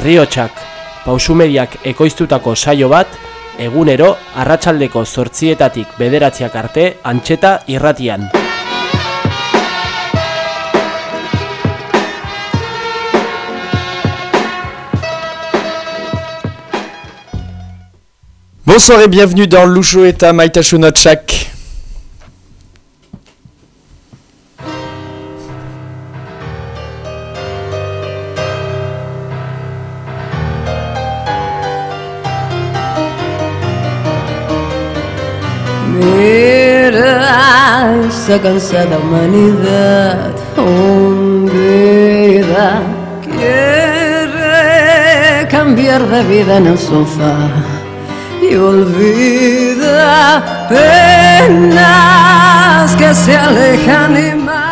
herriotsak pausumediak ekoiztutako saio bat, egunero arratsaldeko zortzietatik bederatziak arte antxeta irratian. Bonsoir et bienvenue dans Lusho Eta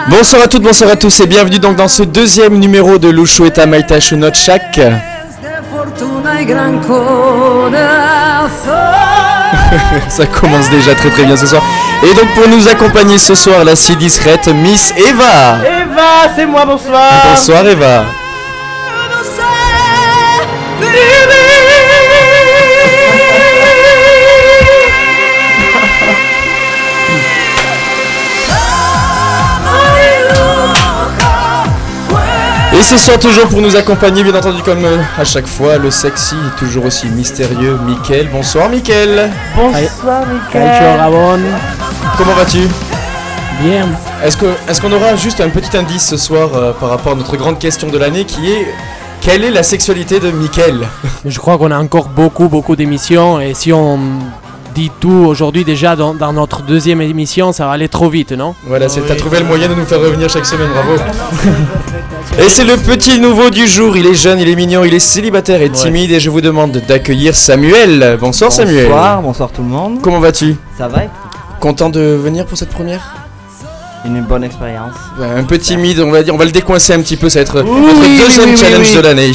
Bonsoir à toutes, bonsoir à tous et bienvenue donc dans ce deuxième numéro de Lusho Eta Maitashu no Chak. de fortuna y gran corazón. Ça commence déjà très très bien ce soir. Et donc pour nous accompagner ce soir, la si discrète Miss Eva. Eva, c'est moi, bonsoir Bonsoir Eva. Et ce soir toujours pour nous accompagner, bien entendu comme euh, à chaque fois, le sexy et toujours aussi mystérieux Mickaël. Bonsoir Mickaël. Bonsoir. Gabon. Comment vas-tu? Bien. Est-ce qu'on aura juste un petit indice ce soir euh, par rapport à notre grande question de l'année qui est quelle est la sexualité de Mickaël? Je crois qu'on a encore beaucoup, beaucoup d'émissions et si on dit tout aujourd'hui déjà dans, dans notre deuxième émission, ça va aller trop vite, non? Voilà, c'est t'as trouvé le moyen de nous faire revenir chaque semaine, bravo. et c'est le petit nouveau du jour, il est jeune, il est mignon, il est célibataire et timide et je vous demande d'accueillir Samuel. Bonsoir, Samuel. Bonsoir, bonsoir tout le monde. Comment vas-tu? Ça va? Content de venir pour cette première? Une bonne expérience. Ouais, Un peu timide, on va dire, on va le décoincer un petit peu, ça va être Oui, notre deuxième oui, oui, challenge oui. de l'année.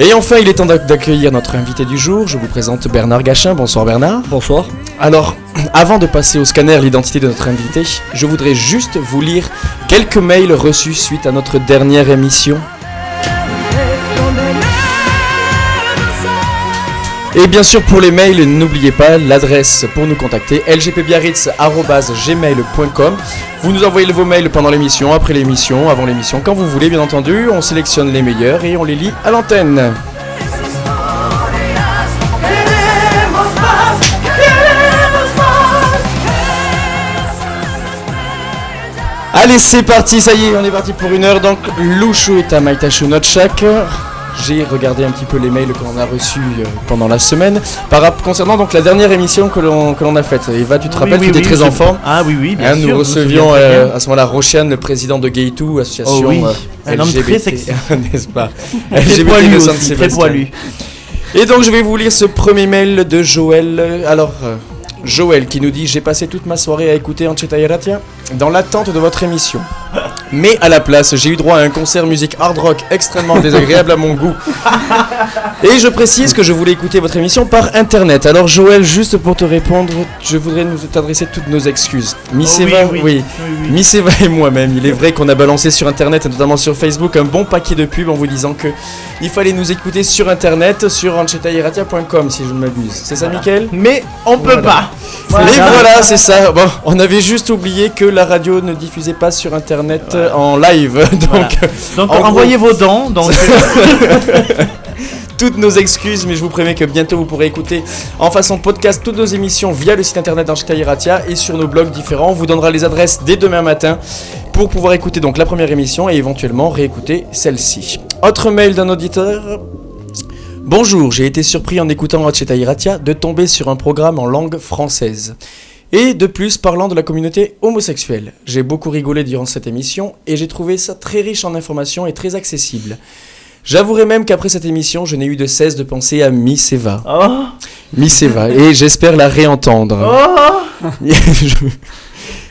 Et enfin, il est temps d'ac- d'accueillir notre invité du jour. Je vous présente Bernard Gachin. Bonsoir Bernard. Bonsoir. Alors, avant de passer au scanner l'identité de notre invité, je voudrais juste vous lire quelques mails reçus suite à notre dernière émission. Et bien sûr, pour les mails, n'oubliez pas l'adresse pour nous contacter lgpbiarritz.gmail.com. Vous nous envoyez vos mails pendant l'émission, après l'émission, avant l'émission, quand vous voulez, bien entendu. On sélectionne les meilleurs et on les lit à l'antenne. Allez, c'est parti, ça y est, on est parti pour une heure. Donc, Lushu et Tamaitachu Notchak. J'ai regardé un petit peu les mails qu'on a reçus euh, pendant la semaine. Par, concernant donc la dernière émission que l'on a faite. Eva, tu te rappelles, tu étais très en forme. Ah oui, oui, bien Hein, sûr. nous recevions très euh, à ce moment-là Roshan, le président de Gay2, association Oh oui, euh, un homme très sexy. n'est-ce pas Très LGBT poilu aussi, très poilu. Et donc je vais vous lire ce premier mail de Joël. Alors, euh, Joël qui nous dit J'ai passé toute ma soirée à écouter Ancheta Yaratia dans l'attente de votre émission. Mais à la place, j'ai eu droit à un concert musique hard rock extrêmement désagréable à mon goût. Et je précise que je voulais écouter votre émission par internet. Alors Joël, juste pour te répondre, je voudrais nous t'adresser toutes nos excuses. Miss Oh Eva, oui, oui. oui, oui. Miss Eva et moi-même, il est vrai qu'on a balancé sur internet et notamment sur Facebook un bon paquet de pubs en vous disant que il fallait nous écouter sur internet sur anchetairatia.com si je ne m'abuse. C'est ça, Voilà. Mickaël Mais on peut Voilà. pas. Et voilà, c'est ça. Bon, on avait juste oublié que la radio ne diffusait pas sur internet euh, en live. Donc, Voilà. Donc En gros- envoyez vos dents. Donc toutes nos excuses, mais je vous promets que bientôt vous pourrez écouter en façon podcast toutes nos émissions via le site internet d'Ancheta Iratia et sur nos blogs différents. On vous donnera les adresses dès demain matin pour pouvoir écouter donc la première émission et éventuellement réécouter celle-ci. Autre mail d'un auditeur. Bonjour, j'ai été surpris en écoutant Ancheta Iratia de tomber sur un programme en langue française. Et de plus, parlant de la communauté homosexuelle. J'ai beaucoup rigolé durant cette émission et j'ai trouvé ça très riche en informations et très accessible. J'avouerai même qu'après cette émission, je n'ai eu de cesse de penser à Miss Eva. Oh, Miss Eva, et j'espère la réentendre. oh.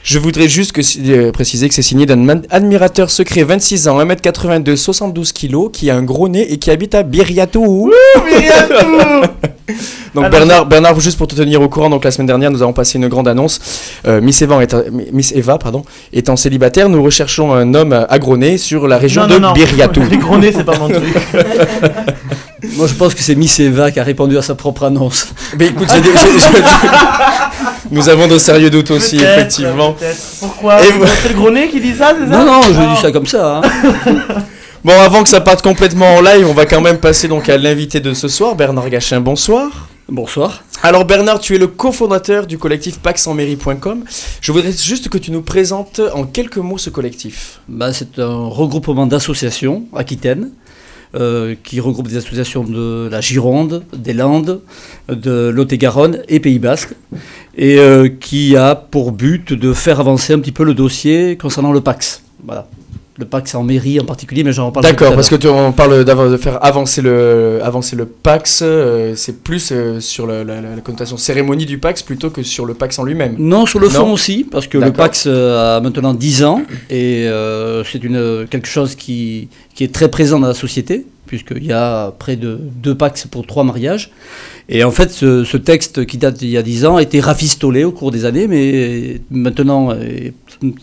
Je- voudrais juste que, euh, préciser que c'est signé d'un admirateur secret, 26 ans, 1m82, 72 kg, qui a un gros nez et qui habite à Biriatou. Donc Alors, Bernard, Bernard, juste pour te tenir au courant, donc la semaine dernière, nous avons passé une grande annonce. Euh, Miss, Eva est, Miss Eva, pardon, étant célibataire, nous recherchons un homme à gros nez sur la région Non, de non, non. Biriatou. Les gros nez, c'est pas mon truc. Moi, je pense que c'est Miss Eva qui a répondu à sa propre annonce. Mais écoute, j'ai des- j'ai- j'ai- nous avons de sérieux doutes aussi, Peut-être, effectivement. peut-être. Pourquoi Et vous- C'est le gros nez qui dit ça, c'est ça Non, non, je Oh. dis ça comme ça. hein. Bon, avant que ça parte complètement en live, on va quand même passer donc à l'invité de ce soir, Bernard Gachin. Bonsoir. Bonsoir. Alors Bernard, tu es le cofondateur du collectif paxenmairie.com. Je voudrais juste que tu nous présentes en quelques mots ce collectif. Bah, c'est un regroupement d'associations aquitaines euh, qui regroupe des associations de la Gironde, des Landes, de Lot-et-Garonne et Pays Basque, et euh, qui a pour but de faire avancer un petit peu le dossier concernant le Pax. Voilà. Le Pax en mairie en particulier, mais j'en reparle D'accord, parce que tu, on parle de faire avancer le, avancer le Pax, euh, c'est plus euh, sur la, la- la connotation cérémonie du Pax plutôt que sur le Pax en lui-même. Non, sur le fond aussi, parce que le. Pax euh, a maintenant 10 ans et c'est une, quelque chose qui, qui est très présent dans la société, puisqu'il y a près de deux Pax pour trois mariages. Et en fait, ce, texte qui date d'il y a 10 ans a été rafistolé au cours des années, mais maintenant est,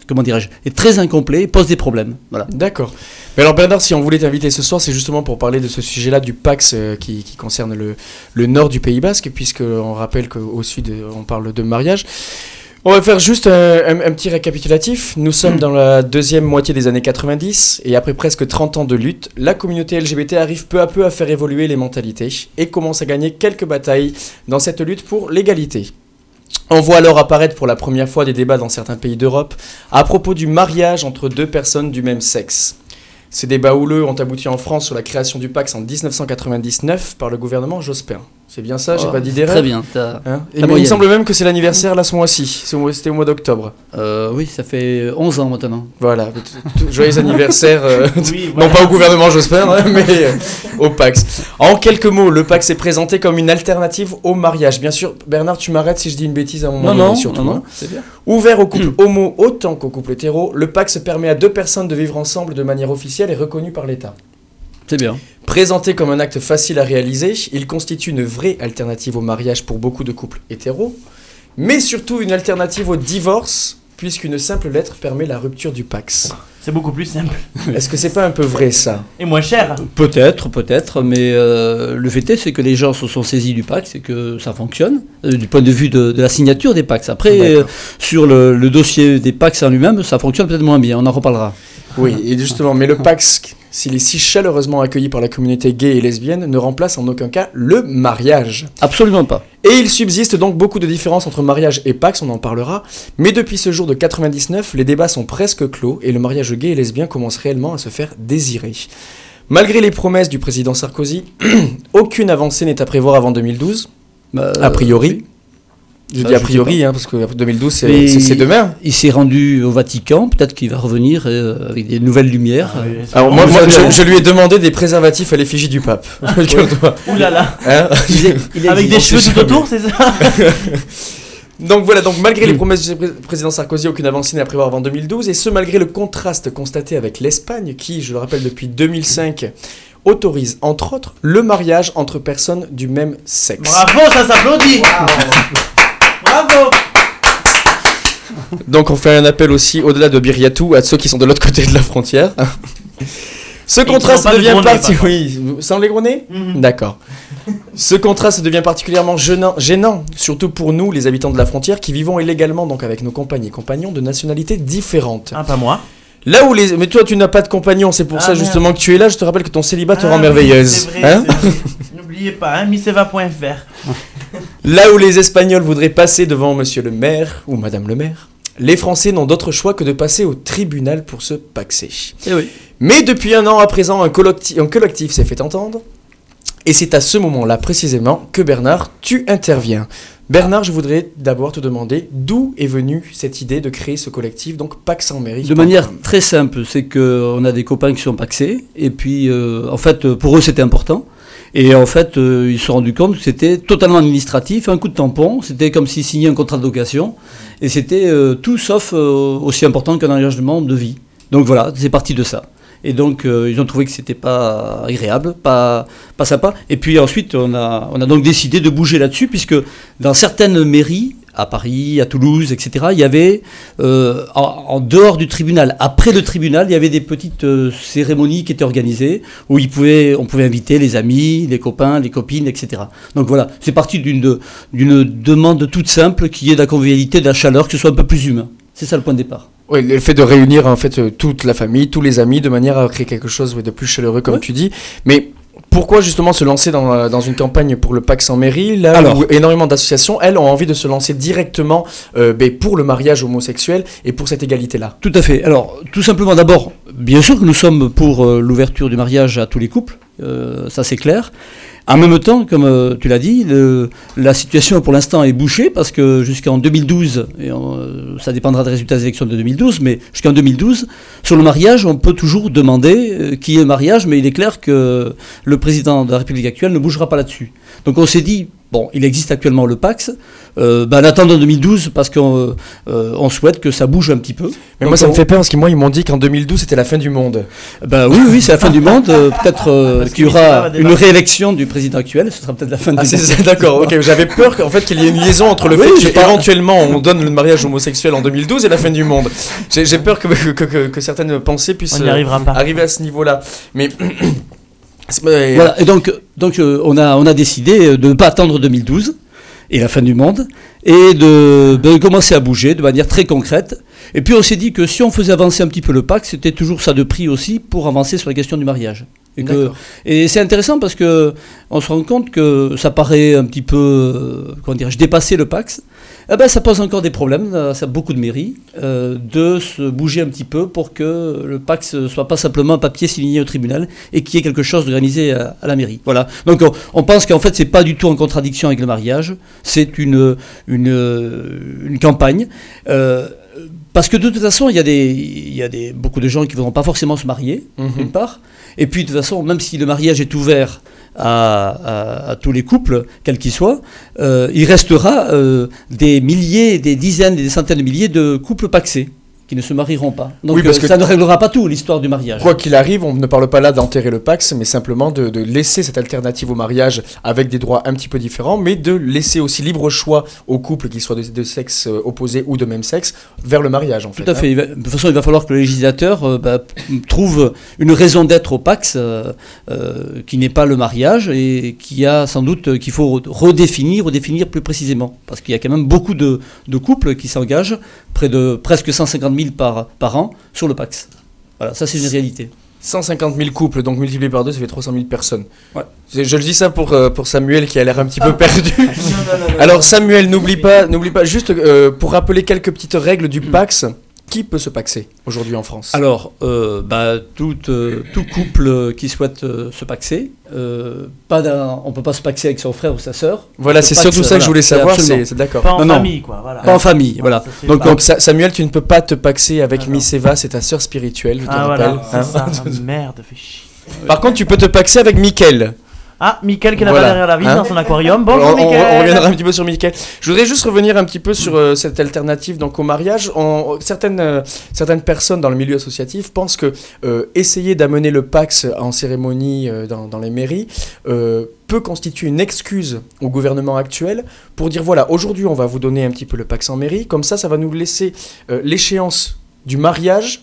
comment dirais-je, est très incomplet et pose des problèmes. Voilà. D'accord. Mais alors Bernard, si on voulait t'inviter ce soir, c'est justement pour parler de ce sujet-là du Pax euh, qui, concerne le, le nord du Pays Basque, puisque on rappelle qu'au sud, on parle de mariage. On va faire juste un, un- un petit récapitulatif. Nous sommes dans la deuxième moitié des années 90 et après presque 30 ans de lutte, la communauté LGBT arrive peu à peu à faire évoluer les mentalités et commence à gagner quelques batailles dans cette lutte pour l'égalité. On voit alors apparaître pour la première fois des débats dans certains pays d'Europe à propos du mariage entre deux personnes du même sexe. Ces débats houleux ont abouti en France sur la création du Pax en 1999 par le gouvernement Jospin. C'est bien ça, j'ai Oh, pas d'idée Très bien. Hein Et La mais il me semble même que c'est l'anniversaire là ce mois-ci. C'était au mois d'octobre. Euh, oui, ça fait 11 ans maintenant. Voilà. Joyeux anniversaire. euh, Oui, Non pas au gouvernement hein, mais euh, au Pax. En quelques mots, le Pax est présenté comme une alternative au mariage. Bien sûr, Bernard, tu m'arrêtes si je dis une bêtise à un moment Non, donné, non, surtout. non, non, c'est bien. Ouvert aux couples homo autant qu'aux couples hétéros, le Pax permet à deux personnes de vivre ensemble de manière officielle et reconnue par l'État. C'est bien. Présenté comme un acte facile à réaliser, il constitue une vraie alternative au mariage pour beaucoup de couples hétéros, mais surtout une alternative au divorce, puisqu'une simple lettre permet la rupture du Pax. C'est beaucoup plus simple. Est-ce que c'est pas un peu vrai ça? Et moins cher. Peut-être, peut-être, mais euh, le fait est, c'est que les gens se sont saisis du Pax et que ça fonctionne, euh, du point de vue de, de la signature des Pax. Après, D'accord. euh, sur le, le dossier des Pax en lui-même, ça fonctionne peut-être moins bien, on en reparlera. Oui, et justement, mais le Pax, s'il est si chaleureusement accueilli par la communauté gay et lesbienne, ne remplace en aucun cas le mariage. Absolument pas. Et il subsiste donc beaucoup de différences entre mariage et Pax, on en parlera, mais depuis ce jour de 99, les débats sont presque clos et le mariage gay et lesbien commence réellement à se faire désirer. Malgré les promesses du président Sarkozy, aucune avancée n'est à prévoir avant 2012, Bah, a priori. oui. Je Ça, dis a priori, hein, parce que 2012 c'est- demain. Il s'est rendu au Vatican, peut-être qu'il va revenir euh, avec des nouvelles lumières. Ah, oui, Alors moi, je, je lui ai demandé des préservatifs à l'effigie du pape. Ouh là là. Hein Il est- il Avec des cheveux tout autour, c'est ça Donc voilà, donc malgré les Mm. promesses du pré- président Sarkozy, aucune avancée n'est à prévoir avant 2012, et ce malgré le contraste constaté avec l'Espagne, qui, je le rappelle, depuis 2005, autorise entre autres le mariage entre personnes du même sexe. Bravo, ça s'applaudit. Donc on fait un appel aussi, au-delà de Biriatou, à ceux qui sont de l'autre côté de la frontière. Ce contraste de parti... Oui, sans les gros nez Mhm. D'accord. Ce contraste devient particulièrement gênant, gênant, surtout pour nous, les habitants de la frontière, qui vivons illégalement donc avec nos compagnes et compagnons de nationalités différentes. Ah, pas moi. Là où les... Mais toi, tu n'as pas de compagnon, c'est pour Ah, ça merde. justement que tu es là. Je te rappelle que ton célibat te Ah rend oui, merveilleuse. Hein. N'oubliez pas, hein, misseva.fr. là où les Espagnols voudraient passer devant monsieur le maire ou madame le maire, les Français n'ont d'autre choix que de passer au tribunal pour se paxer. Eh oui. Mais depuis un an à présent, un collectif s'est fait entendre. Et c'est à ce moment-là précisément que Bernard, tu interviens. Bernard, je voudrais d'abord te demander d'où est venue cette idée de créer ce collectif, donc Pax en mairie. De manière très simple, c'est qu'on a des copains qui sont paxés, et puis euh, en fait pour eux c'était important, Et en fait, euh, ils se sont rendus compte que c'était totalement administratif, un coup de tampon, c'était comme s'ils signaient un contrat de location, et c'était euh, tout sauf euh, aussi important qu'un engagement de vie. Donc voilà, c'est parti de ça. Et donc, ils ont trouvé que c'était pas agréable, pas, pas sympa. Et puis ensuite, on a, on a donc décidé de bouger là-dessus, puisque dans certaines mairies, à Paris, à Toulouse, etc., il y avait, euh, en, en dehors du tribunal, après le tribunal, il y avait des petites euh, cérémonies qui étaient organisées, où on pouvait inviter les amis, les copains, les copines, etc. Donc voilà, c'est parti d'une demande toute simple, qui est de la convivialité, de la chaleur, que ce soit un peu plus humain. C'est ça le point de départ. Oui, le fait de réunir en fait euh, toute la famille, tous les amis, de manière à créer quelque chose de plus chaleureux, comme Ouais. tu dis. Mais pourquoi justement se lancer dans, euh, dans une campagne pour le Pax en mairie, là Alors. où énormément d'associations, elles, ont envie de se lancer directement euh, ben, pour le mariage homosexuel et pour cette égalité-là? Tout à fait. Alors, tout simplement, d'abord, bien sûr que nous sommes pour euh, l'ouverture du mariage à tous les couples, euh, ça c'est clair. En même temps, comme euh, tu l'as dit, la situation pour l'instant est bouchée parce que jusqu'en 2012, et euh, ça dépendra des résultats des élections de 2012, mais jusqu'en 2012, sur le mariage, on peut toujours demander euh, qui est mariage, mais il est clair que le président de la République actuelle ne bougera pas là-dessus. Donc on s'est dit, bon, il existe actuellement le Pax, euh, ben, en attendant 2012 parce qu'on euh, on souhaite que ça bouge un petit peu. Mais Donc, moi, ça me fait peur parce que moi, ils m'ont dit qu'en 2012, c'était la fin du monde. ben oui, oui, c'est la fin du monde. euh, peut-être euh, qu'il y aura une réélection du président actuel. Ce sera peut-être la fin Ah, du c'est monde. d'accord, ok. J'avais peur qu'en fait, qu'il y ait une liaison entre le Oui, fait qu'éventuellement on donne le mariage homosexuel en 2012 et la fin du monde. J'ai peur que, que, que- que certaines pensées puissent On n'y euh, arrivera pas. arriver à ce niveau-là. Mais. Voilà. Et donc, donc euh, on a on a décidé de ne pas attendre 2012 et la fin du monde et de, de commencer à bouger de manière très concrète. Et puis on s'est dit que si on faisait avancer un petit peu le pacte, c'était toujours ça de prix aussi pour avancer sur la question du mariage. Et, que- et c'est intéressant parce que on se rend compte que ça paraît un petit peu, euh, comment dirais-je, dépasser le Pax. Eh ben, ça pose encore des problèmes, euh, ça a beaucoup de mairies, euh, de se bouger un petit peu pour que le Pax ne soit pas simplement un papier signé au tribunal et qu'il y ait quelque chose d'organisé à, à la mairie. Voilà. Donc on, on pense qu'en fait c'est pas du tout en contradiction avec le mariage, c'est une, une, euh, une campagne. Euh, parce que de toute façon, il y a, des, il y a des, beaucoup de gens qui ne voudront pas forcément se marier, Mhm. d'une part. Et puis, de toute façon, même si le mariage est ouvert à, à- à tous les couples, quels qu'ils soient, euh, il restera euh, des milliers, des dizaines, des centaines de milliers de couples paxés qui ne se marieront pas. Donc, Oui, parce euh, que- ça ne réglera pas tout, l'histoire du mariage. Quoi qu'il arrive, on ne parle pas là d'enterrer le Pax, mais simplement de, de laisser cette alternative au mariage avec des droits un petit peu différents, mais de laisser aussi libre choix aux couples, qu'ils soient de, de sexe euh, opposé ou de même sexe, vers le mariage en fait. Tout à hein. fait. Va- De toute façon, il va falloir que le législateur euh, bah, trouve une raison d'être au Pax euh, qui n'est pas le mariage et qui a sans doute qu'il faut re- redéfinir, redéfinir plus précisément. Parce qu'il y a quand même beaucoup de, de couples qui s'engagent, près de presque 150 000 par, par an, sur le Pax. Voilà, ça c'est une réalité. 150 000 couples, donc multiplié par deux, ça fait 300 000 personnes. Ouais. Je le dis ça pour, euh, pour Samuel qui a l'air un petit peu perdu. Alors Samuel, n'oublie pas, n'oublie pas, juste euh, pour rappeler quelques petites règles du Pax, qui peut se paxer aujourd'hui en France? Alors, euh, bah, tout, euh, tout couple qui souhaite euh, se paxer, euh, pas on ne peut pas se paxer avec son frère ou sa sœur. Voilà, c'est Pax, surtout ça que je voulais savoir, c'est d'accord. Pas en Non, non. famille, quoi. Voilà. Pas en famille, voilà. Donc, Samuel, tu ne peux pas te paxer avec Ah, non. Miss Eva, c'est ta sœur spirituelle, je te Ah rappelle. voilà, hein. ça. Ah, merde, fais chier. Par contre, tu peux te paxer avec Mickaël. Ah, Mickaël qui est Voilà. là-bas derrière la vitre Hein dans son aquarium. On, Bonjour on- on Mickaël. reviendra un petit peu sur Mickaël. Je voudrais juste revenir un petit peu sur euh, cette alternative donc au mariage. On- certaines, euh, certaines personnes dans le milieu associatif pensent que euh, essayer d'amener le Pax en cérémonie dans, dans les mairies peut constituer une excuse au gouvernement actuel pour dire voilà, aujourd'hui on va vous donner un petit peu le Pax en mairie, comme ça ça va nous laisser l'échéance du mariage,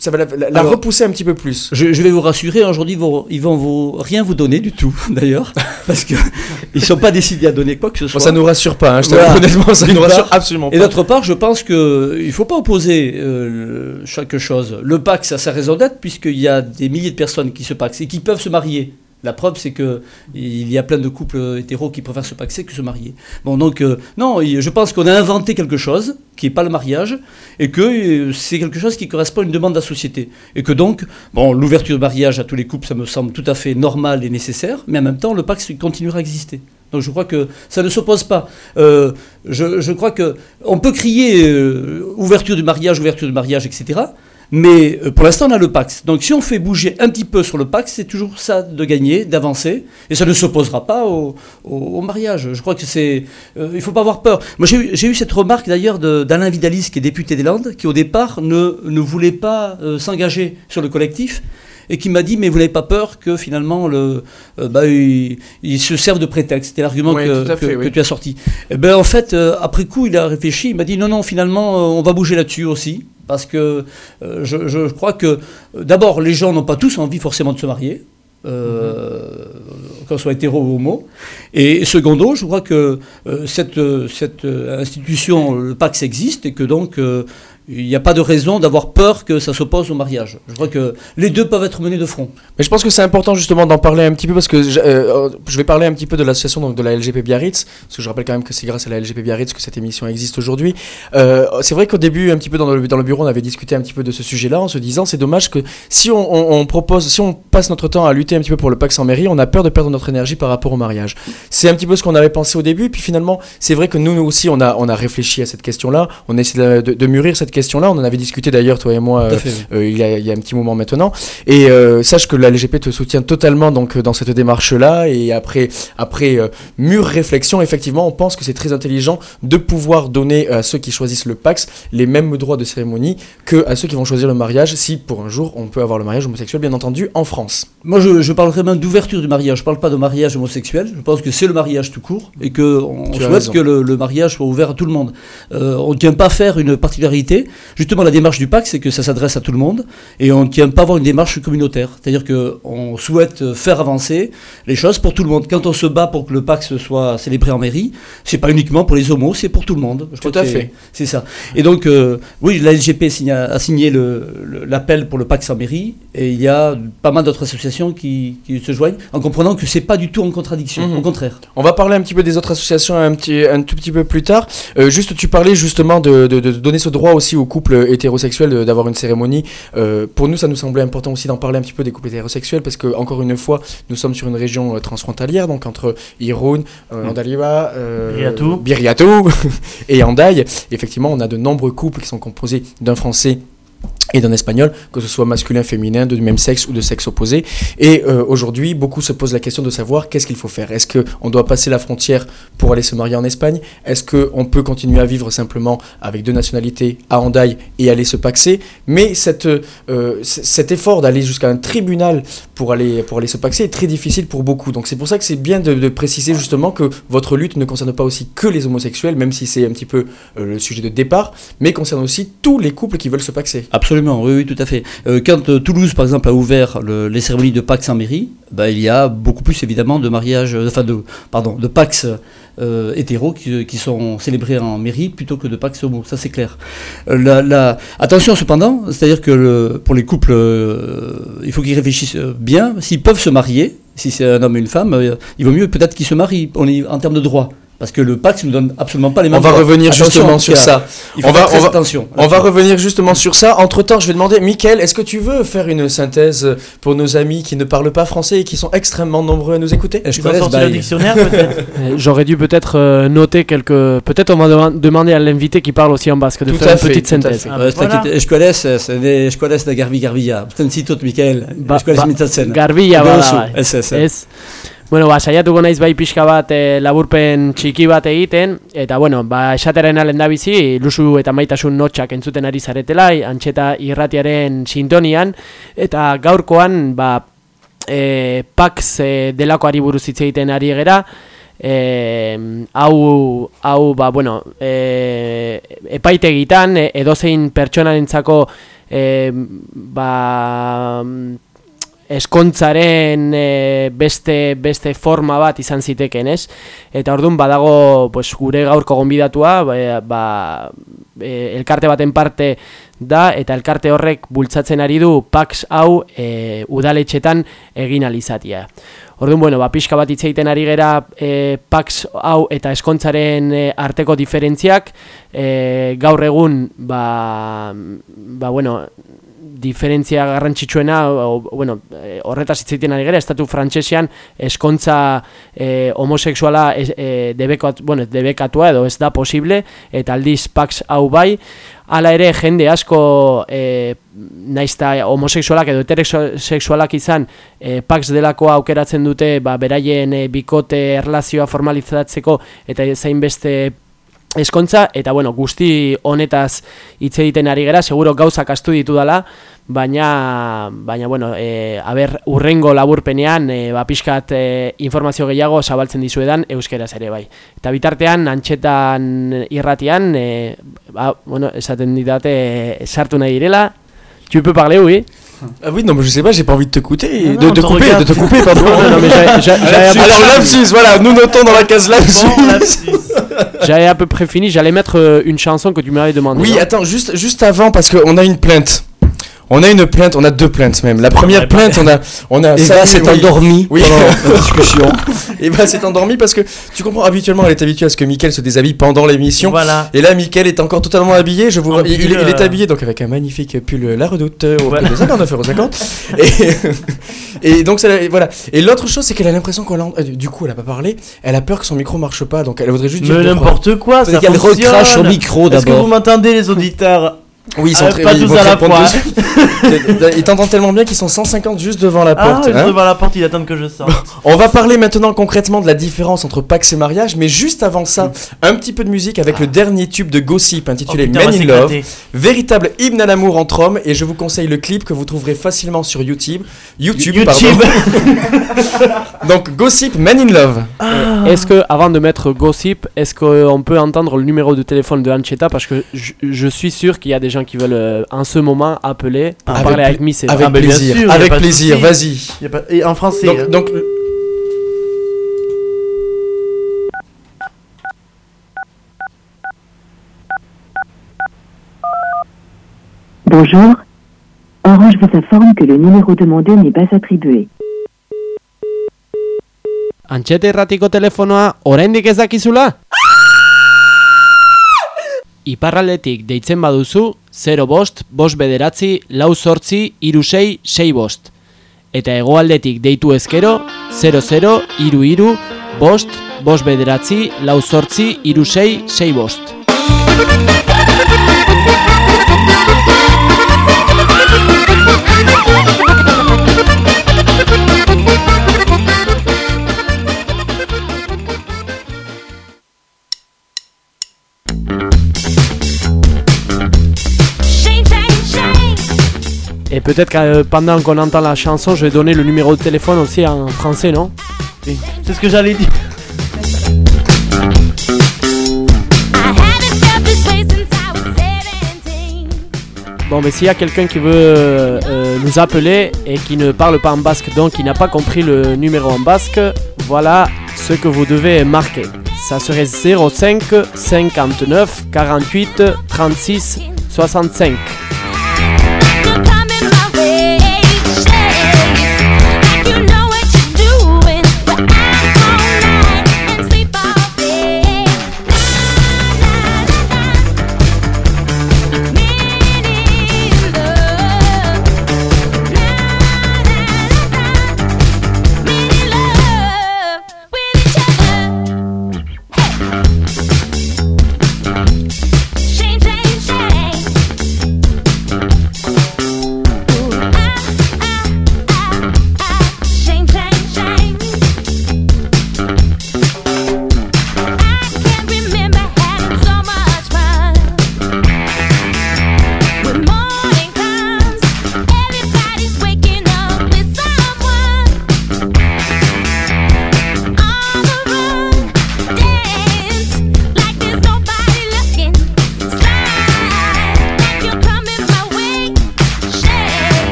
ça va la, la- la Alors- repousser un petit peu plus. Je, je vais vous rassurer, aujourd'hui, ils vont, ils vont vous, rien vous donner du tout, d'ailleurs, parce qu'ils ne sont pas décidés à donner quoi que ce Bon, soit. ça nous rassure pas, hein, je Voilà. honnêtement, ça D'une nous rassure absolument Et pas. d'autre part, je pense qu'il ne faut pas opposer euh, chaque chose. Le Pax a sa raison d'être, puisqu'il y a des milliers de personnes qui se paxent et qui peuvent se marier. La preuve, c'est que il y a plein de couples hétéros qui préfèrent se paxer que se marier. Bon, donc, euh, non, je pense qu'on a inventé quelque chose qui n'est pas le mariage, et que euh, c'est quelque chose qui correspond à une demande de la société. Et que donc, bon, l'ouverture de mariage à tous les couples, ça me semble tout à fait normal et nécessaire, mais en même temps, le Pax continuera à exister. Donc je crois que ça ne s'oppose pas. Euh, je, crois que on peut crier ouverture du mariage, ouverture du mariage, etc. Mais euh, pour l'instant, on a le Pax. Donc si on fait bouger un petit peu sur le Pax, c'est toujours ça de gagner, d'avancer. Et ça ne s'opposera pas au, au- au mariage. Je crois que c'est. euh, il ne faut pas avoir peur. Moi, j'ai eu, cette remarque d'ailleurs d'Alain Vidalis, qui est député des Landes, qui au départ ne, ne voulait pas euh, s'engager sur le collectif. Et qui m'a dit, mais vous n'avez pas peur que finalement, le, euh, bah, il, il se serve de prétexte C'était l'argument Oui, que, oui. tu as sorti. Eh ben, en fait, euh, après coup, il a réfléchi, il m'a dit, non, non, finalement, euh, on va bouger là-dessus aussi. Parce que euh, je, crois que, d'abord, les gens n'ont pas tous envie forcément de se marier. Euh, qu'on soit hétéro ou homo. Et secondo, je crois que euh, cette, institution, le Pax existe et que donc il n'y a pas de raison d'avoir peur que ça s'oppose au mariage. Je crois que les deux peuvent être menés de front. Mais je pense que c'est important justement d'en parler un petit peu parce que je, euh, je vais parler un petit peu de l'association de la LGP Biarritz parce que je rappelle quand même que c'est grâce à la LGP Biarritz que cette émission existe aujourd'hui. Euh, c'est vrai qu'au début un petit peu dans le, bureau on avait discuté un petit peu de ce sujet-là en se disant c'est dommage que si on, propose si on passe notre temps à lutter un petit peu pour le Pax en mairie on a peur de perdre notre énergie par rapport au mariage. C'est un petit peu ce qu'on avait pensé au début puis finalement c'est vrai que nous, aussi on a réfléchi à cette question-là on a essayé de, de- mûrir cette question-là on en avait discuté d'ailleurs toi et moi euh, fait, oui. euh, il, y a, il y a un petit moment maintenant. Et euh, sache que la LGP te soutient totalement donc dans cette démarche-là. Et après, après mûre réflexion, effectivement, on pense que c'est très intelligent de pouvoir donner à ceux qui choisissent le Pax les mêmes droits de cérémonie que à ceux qui vont choisir le mariage, si pour un jour on peut avoir le mariage homosexuel, bien entendu, en France. Moi, je, je parle vraiment d'ouverture du mariage. Je parle pas de mariage homosexuel. Je pense que c'est le mariage tout court et que on souhaite raison. que le, le mariage soit ouvert à tout le monde. Euh, on ne tient pas à faire une particularité. Justement, la démarche du pacte, c'est que ça s'adresse à tout le monde et on ne tient pas à avoir une démarche communautaire. C'est-à-dire que on souhaite faire avancer les choses pour tout le monde. Quand on se bat pour que le pacte soit célébré en mairie, c'est pas uniquement pour les homos, c'est pour tout le monde. Je Tout à fait. C'est ça. Et donc, euh, oui, la LGP a signé le- le- l'appel pour le Pax en mairie, et il y a pas mal d'autres associations qui, qui se joignent, en comprenant que c'est pas du tout en contradiction, Mhm. au contraire. On va parler un petit peu des autres associations un, petit, un tout petit peu plus tard. Euh, juste, tu parlais justement de, de- de donner ce droit aussi aux couples hétérosexuels d'avoir une cérémonie. Euh, pour nous, ça nous semblait important aussi d'en parler un petit peu des couples hétérosexuels parce que, encore une fois, nous sommes sur une région euh, transfrontalière, donc entre Irun, euh, Mm. Andaliba, euh, Biriatou. Et Andaille. Effectivement, on a de nombreux couples qui sont composés d'un Français et d'un espagnol, que ce soit masculin, féminin, de même sexe ou de sexe opposé. Et euh, aujourd'hui, beaucoup se posent la question de savoir qu'est-ce qu'il faut faire. Est-ce qu'on doit passer la frontière pour aller se marier en Espagne? Est-ce qu'on peut continuer à vivre simplement avec deux nationalités à Hendaye et aller se paxer? Mais cette, euh, cet effort d'aller jusqu'à un tribunal pour aller, pour aller se paxer est très difficile pour beaucoup. Donc c'est pour ça que c'est bien de, de préciser justement que votre lutte ne concerne pas aussi que les homosexuels, même si c'est un petit peu euh, le sujet de départ, mais concerne aussi tous les couples qui veulent se paxer. Absolument, oui, oui, tout à fait. Euh, quand euh, Toulouse, par exemple, a ouvert le- les cérémonies de Pax en mairie, bah, il y a beaucoup plus évidemment de mariages, euh, enfin de, pardon, de Pax euh, hétéros qui, sont célébrés en mairie plutôt que de Pax homo, ça c'est clair. La- la- Attention cependant, c'est-à-dire que pour les couples, il faut qu'ils réfléchissent bien, s'ils peuvent se marier, si c'est un homme et une femme, il vaut mieux peut-être qu'ils se marient en termes de droits. Parce que le Pax ne donne absolument pas les mêmes On va droits. revenir Attention, justement en tout sur ça. Il faut On va- on va- attention. On va revenir justement sur ça. Entre temps, je vais demander, Mickaël, est-ce que tu veux faire une synthèse pour nos amis qui ne parlent pas français et qui sont extrêmement nombreux à nous écouter? Je Ils ont connais ce sorti le dictionnaire peut-être Euh, J'aurais dû peut-être euh, noter quelques. Peut-être on va dema- demander à l'invité qui parle aussi en basque de Tout faire une fait, petite tout synthèse. Ah, Euh, voilà. t'inquiète, eskualez, ez, ene eskualez da garbi. Uzten zitut, Mikel, Ba- eskualez ba- mintzatzen. Garbila bada Bueno, ba, saiatuko naiz bai pixka bat eh, laburpen txiki bat egiten, eta bueno, ba, esateren alen da bizi, lusu eta maitasun notxak entzuten ari zaretela, antxeta irratiaren sintonian, eta gaurkoan, ba, e, Pax e, delakoari buruz hitz egiten ari gera, e, hau, hau ba, bueno, e, epaitegitan, e, edozein pertsonarentzako e, ba, eskontzaren e, beste, beste forma bat izan zitekeen, ez? Eta orduan badago pues, gure gaurko gonbidatua, ba, ba, e, elkarte baten parte da, eta elkarte horrek bultzatzen ari du Pax hau e, udaletxetan egin alizatia. Orduan, bueno, ba, pixka bat hitz egiten ari gera e, Pax hau eta eskontzaren e, arteko diferentziak, e, gaur egun, ba, ba bueno, diferentzia garrantzitsuena, o, bueno, eh, horretaz hitz ari gara, estatu frantsesean eskontza eh, homosexuala es, eh, debekat, bueno, debekatua edo ez da posible, eta aldiz Pax hau bai, Hala ere, jende asko e, naizta homosexualak edo heterosexualak izan e, Pax delakoa aukeratzen dute ba, beraien e, bikote erlazioa formalizatzeko eta zain beste eskontza, eta bueno, guzti honetaz hitz egiten ari gera, seguro gauzak astu ditu dela, baina, baina bueno, e, aber, urrengo laburpenean, e, ba, pixkat e, informazio gehiago zabaltzen dizuedan euskeraz ere bai. Eta bitartean, antxetan irratian, e, ba, bueno, esaten ditate, sartu nahi direla, tu peux parler, oui Ah oui, non, mais je sais pas, j'ai pas envie de te couper, Non, de, non, couper, de te couper, pardon. Alors, lapsus, voilà, nous notons dans la case lapsus. J'avais à peu près fini, j'allais mettre euh, une chanson que tu m'avais demandé. Oui, attends, juste, juste avant, parce qu'on a une plainte. On a une plainte, on a deux plaintes même. La première plainte, on a, on a là, c'est oui. endormi Oui. pendant la discussion. Et bah, c'est endormi parce que tu comprends, habituellement, elle est habituée à ce que Mickaël se déshabille pendant l'émission. Voilà. Et là, Mickaël est encore totalement habillé. Je vous, il, il- est euh, habillé donc avec un magnifique pull La Redoute euh, au Voilà. prix de 59,50€. Et, et donc, voilà. Et l'autre chose, c'est qu'elle a l'impression qu'on euh, Du coup, elle a pas parlé. Elle a peur que son micro marche pas. Donc, elle voudrait juste dire. Mais n'importe quoi, ça qu'elle recrache son micro Est-ce que vous d'abord. m'entendez les auditeurs? Oui, ils sont Ah, très pas oui, ils tous vont à la fois. dessus. Ils t'entendent tellement bien qu'ils sont 150 juste devant la Ah, porte. ils sont hein. devant la porte, ils attendent que je sorte. On va parler maintenant concrètement de la différence entre Pax et mariage, mais juste avant ça, un petit peu de musique avec le dernier tube de Gossip Oh, intitulé putain, on va Men in Love. Véritable hymne à l'amour entre hommes, et je vous conseille le clip que vous trouverez facilement sur YouTube. YouTube, YouTube. pardon. Donc Gossip Men in Love. Ah. Est-ce que, avant de mettre Gossip, est-ce qu'on peut entendre le numéro de téléphone de Ancheta? Parce que je, je suis sûr qu'il y a des gens qui veulent euh, en ce moment appeler pour Avec parler avec Miss. Avec Ah, bien plaisir, sûr, avec plaisir, vas-y. Pas- Et en français. hein. Donc, donc, Bonjour. Orange vous informe que le numéro demandé n'est pas attribué. Antxete erratiko telefonoa oraindik ez dakizula? Iparraldetik deitzen baduzu 0 bost, bost bederatzi, lau sortzi, iru sei, bost. Eta hegoaldetik deitu ezkero 00, iru iru, bost, bost bederatzi, lau sortzi, iru sei, bost. Et peut-être que euh, pendant qu'on entend la chanson, je vais donner le numéro de téléphone aussi en français, non? C'est ce que j'allais dire. Bon, mais s'il y a quelqu'un qui veut euh, euh, nous appeler et qui ne parle pas en basque, donc qui n'a pas compris le numéro en basque, voilà ce que vous devez marquer. Ça serait 05 59 48 36 65.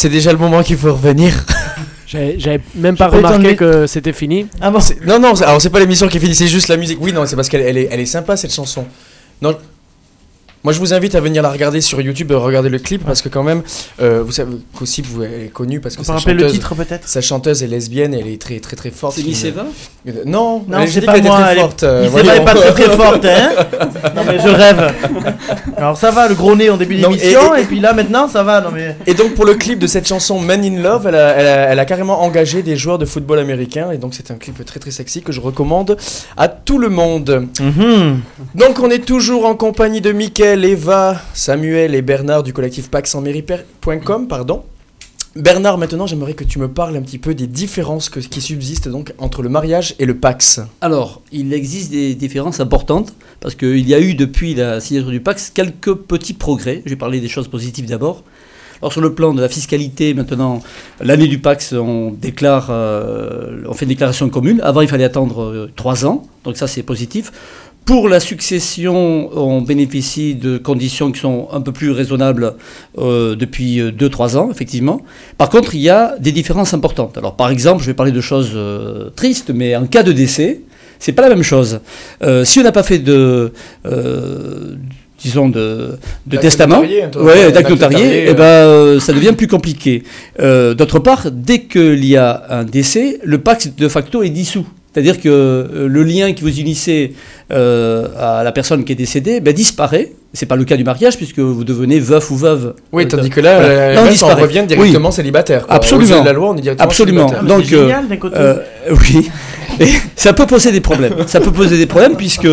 C'est déjà le moment qu'il faut revenir. J'avais même pas remarqué que c'était fini. Ah bon Non, non, c'est- alors c'est pas l'émission qui finit, c'est juste la musique. Oui, non, c'est parce qu'elle elle est, elle est sympa cette chanson. Non, moi je vous invite à venir la regarder sur YouTube, euh, regarder le clip parce que quand même, euh, vous savez qu'aussi vous elle est connue parce que On peut sa rappeler le chanteuse, titre peut-être? sa chanteuse est lesbienne, elle est très très très forte. C'est Qui- Miss Eva? Euh, Non, Non, c'est pas qu'elle était moi, très elle est- forte. Miss voyons. Eva est pas très très forte, hein? Non mais je rêve. Alors ça va, le gros nez en début d'émission, et- et, puis là maintenant ça va, non mais... Et donc pour le clip de cette chanson Man in Love, elle a, elle a- elle a carrément engagé des joueurs de football américain et donc c'est un clip très très sexy que je recommande à tout le monde. Mhm. Donc on est toujours en compagnie de Eva, Samuel et Bernard du collectif paxenmairie.com, pardon. Bernard, maintenant j'aimerais que tu me parles un petit peu des différences qui subsistent donc entre le mariage et le Pax. Alors, il existe des différences importantes, parce qu'il y a eu depuis la signature du Pax quelques petits progrès. Je vais parler des choses positives d'abord. Alors sur le plan de la fiscalité, maintenant, l'année du Pax, on déclare, euh, on fait une déclaration commune. Avant, il fallait attendre euh, trois ans, donc ça c'est positif. Pour la succession, on bénéficie de conditions qui sont un peu plus raisonnables euh, depuis 2-3 ans, effectivement. Par contre, il y a des différences importantes. Alors, par exemple, je vais parler de choses euh, tristes, mais en cas de décès, c'est pas la même chose. Euh, si on n'a pas fait de, euh, disons, de, de testament, ouais, d'acte notarié, euh. eh ben, euh, ça devient plus compliqué. Euh, D'autre part, dès qu'il y a un décès, le pacte de facto est dissous. C'est-à-dire que euh, le lien qui vous unissait euh, à la personne qui est décédée ben, disparaît. C'est pas le cas du mariage puisque vous devenez veuf ou veuve. Oui, Euh, tandis que là, voilà. la- on revient directement célibataire. quoi. Absolument. La loi, on est directement Absolument. célibataire. Donc, c'est génial d'un côté. Euh, oui. Et ça peut poser des problèmes. Ça peut poser des problèmes puisque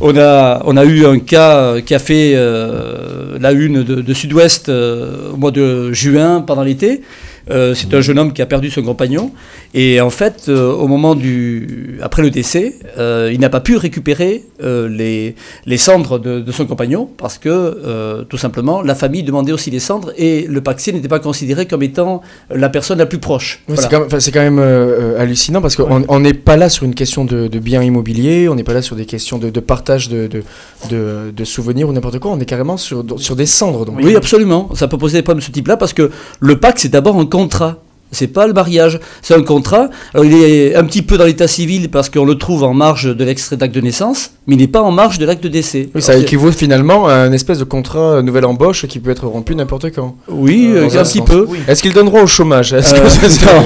on a, on a eu un cas qui a fait euh, la une de, de Sud-Ouest euh, au mois de juin pendant l'été. Euh, c'est un jeune homme qui a perdu son compagnon et en fait, euh, au moment du, après le décès, euh, il n'a pas pu récupérer les, les cendres de, de son compagnon parce que tout simplement la famille demandait aussi les cendres et le paxé n'était pas considéré comme étant la personne la plus proche. Oui, Voilà. C'est quand même, quand hallucinant parce qu'on on n'est pas là sur une question de, de biens immobiliers, on n'est pas là sur des questions de, de partage de, de, de- de souvenirs ou n'importe quoi, on est carrément sur, sur des cendres. Donc. Oui, absolument. Ça peut poser des problèmes de ce type-là parce que le pacte, c'est d'abord un contrat. C'est pas le mariage, c'est un contrat. Alors il est un petit peu dans l'état civil parce qu'on le trouve en marge de l'extrait d'acte de naissance, mais il n'est pas en marge de l'acte de décès. Oui, ça Alors, c'est- équivaut finalement à une espèce de contrat euh, nouvelle embauche qui peut être rompu n'importe quand. Oui, Euh, euh, un un petit sens. peu. Oui. Est-ce qu'ils donneront au chômage Est-ce que ça-.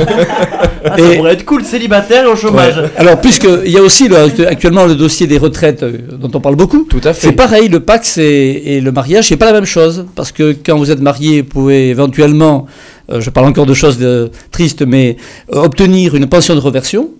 Ah, ça et- pourrait être cool, célibataire et au chômage. Ouais. Alors, puisqu'il y a aussi le- actuellement le dossier des retraites euh, dont on parle beaucoup, Tout à c'est fait. pareil, le Pax et, et le mariage, c'est pas la même chose. Parce que quand vous êtes marié, vous pouvez éventuellement, je parle encore de choses de- tristes, mais euh, obtenir une pension de reversion.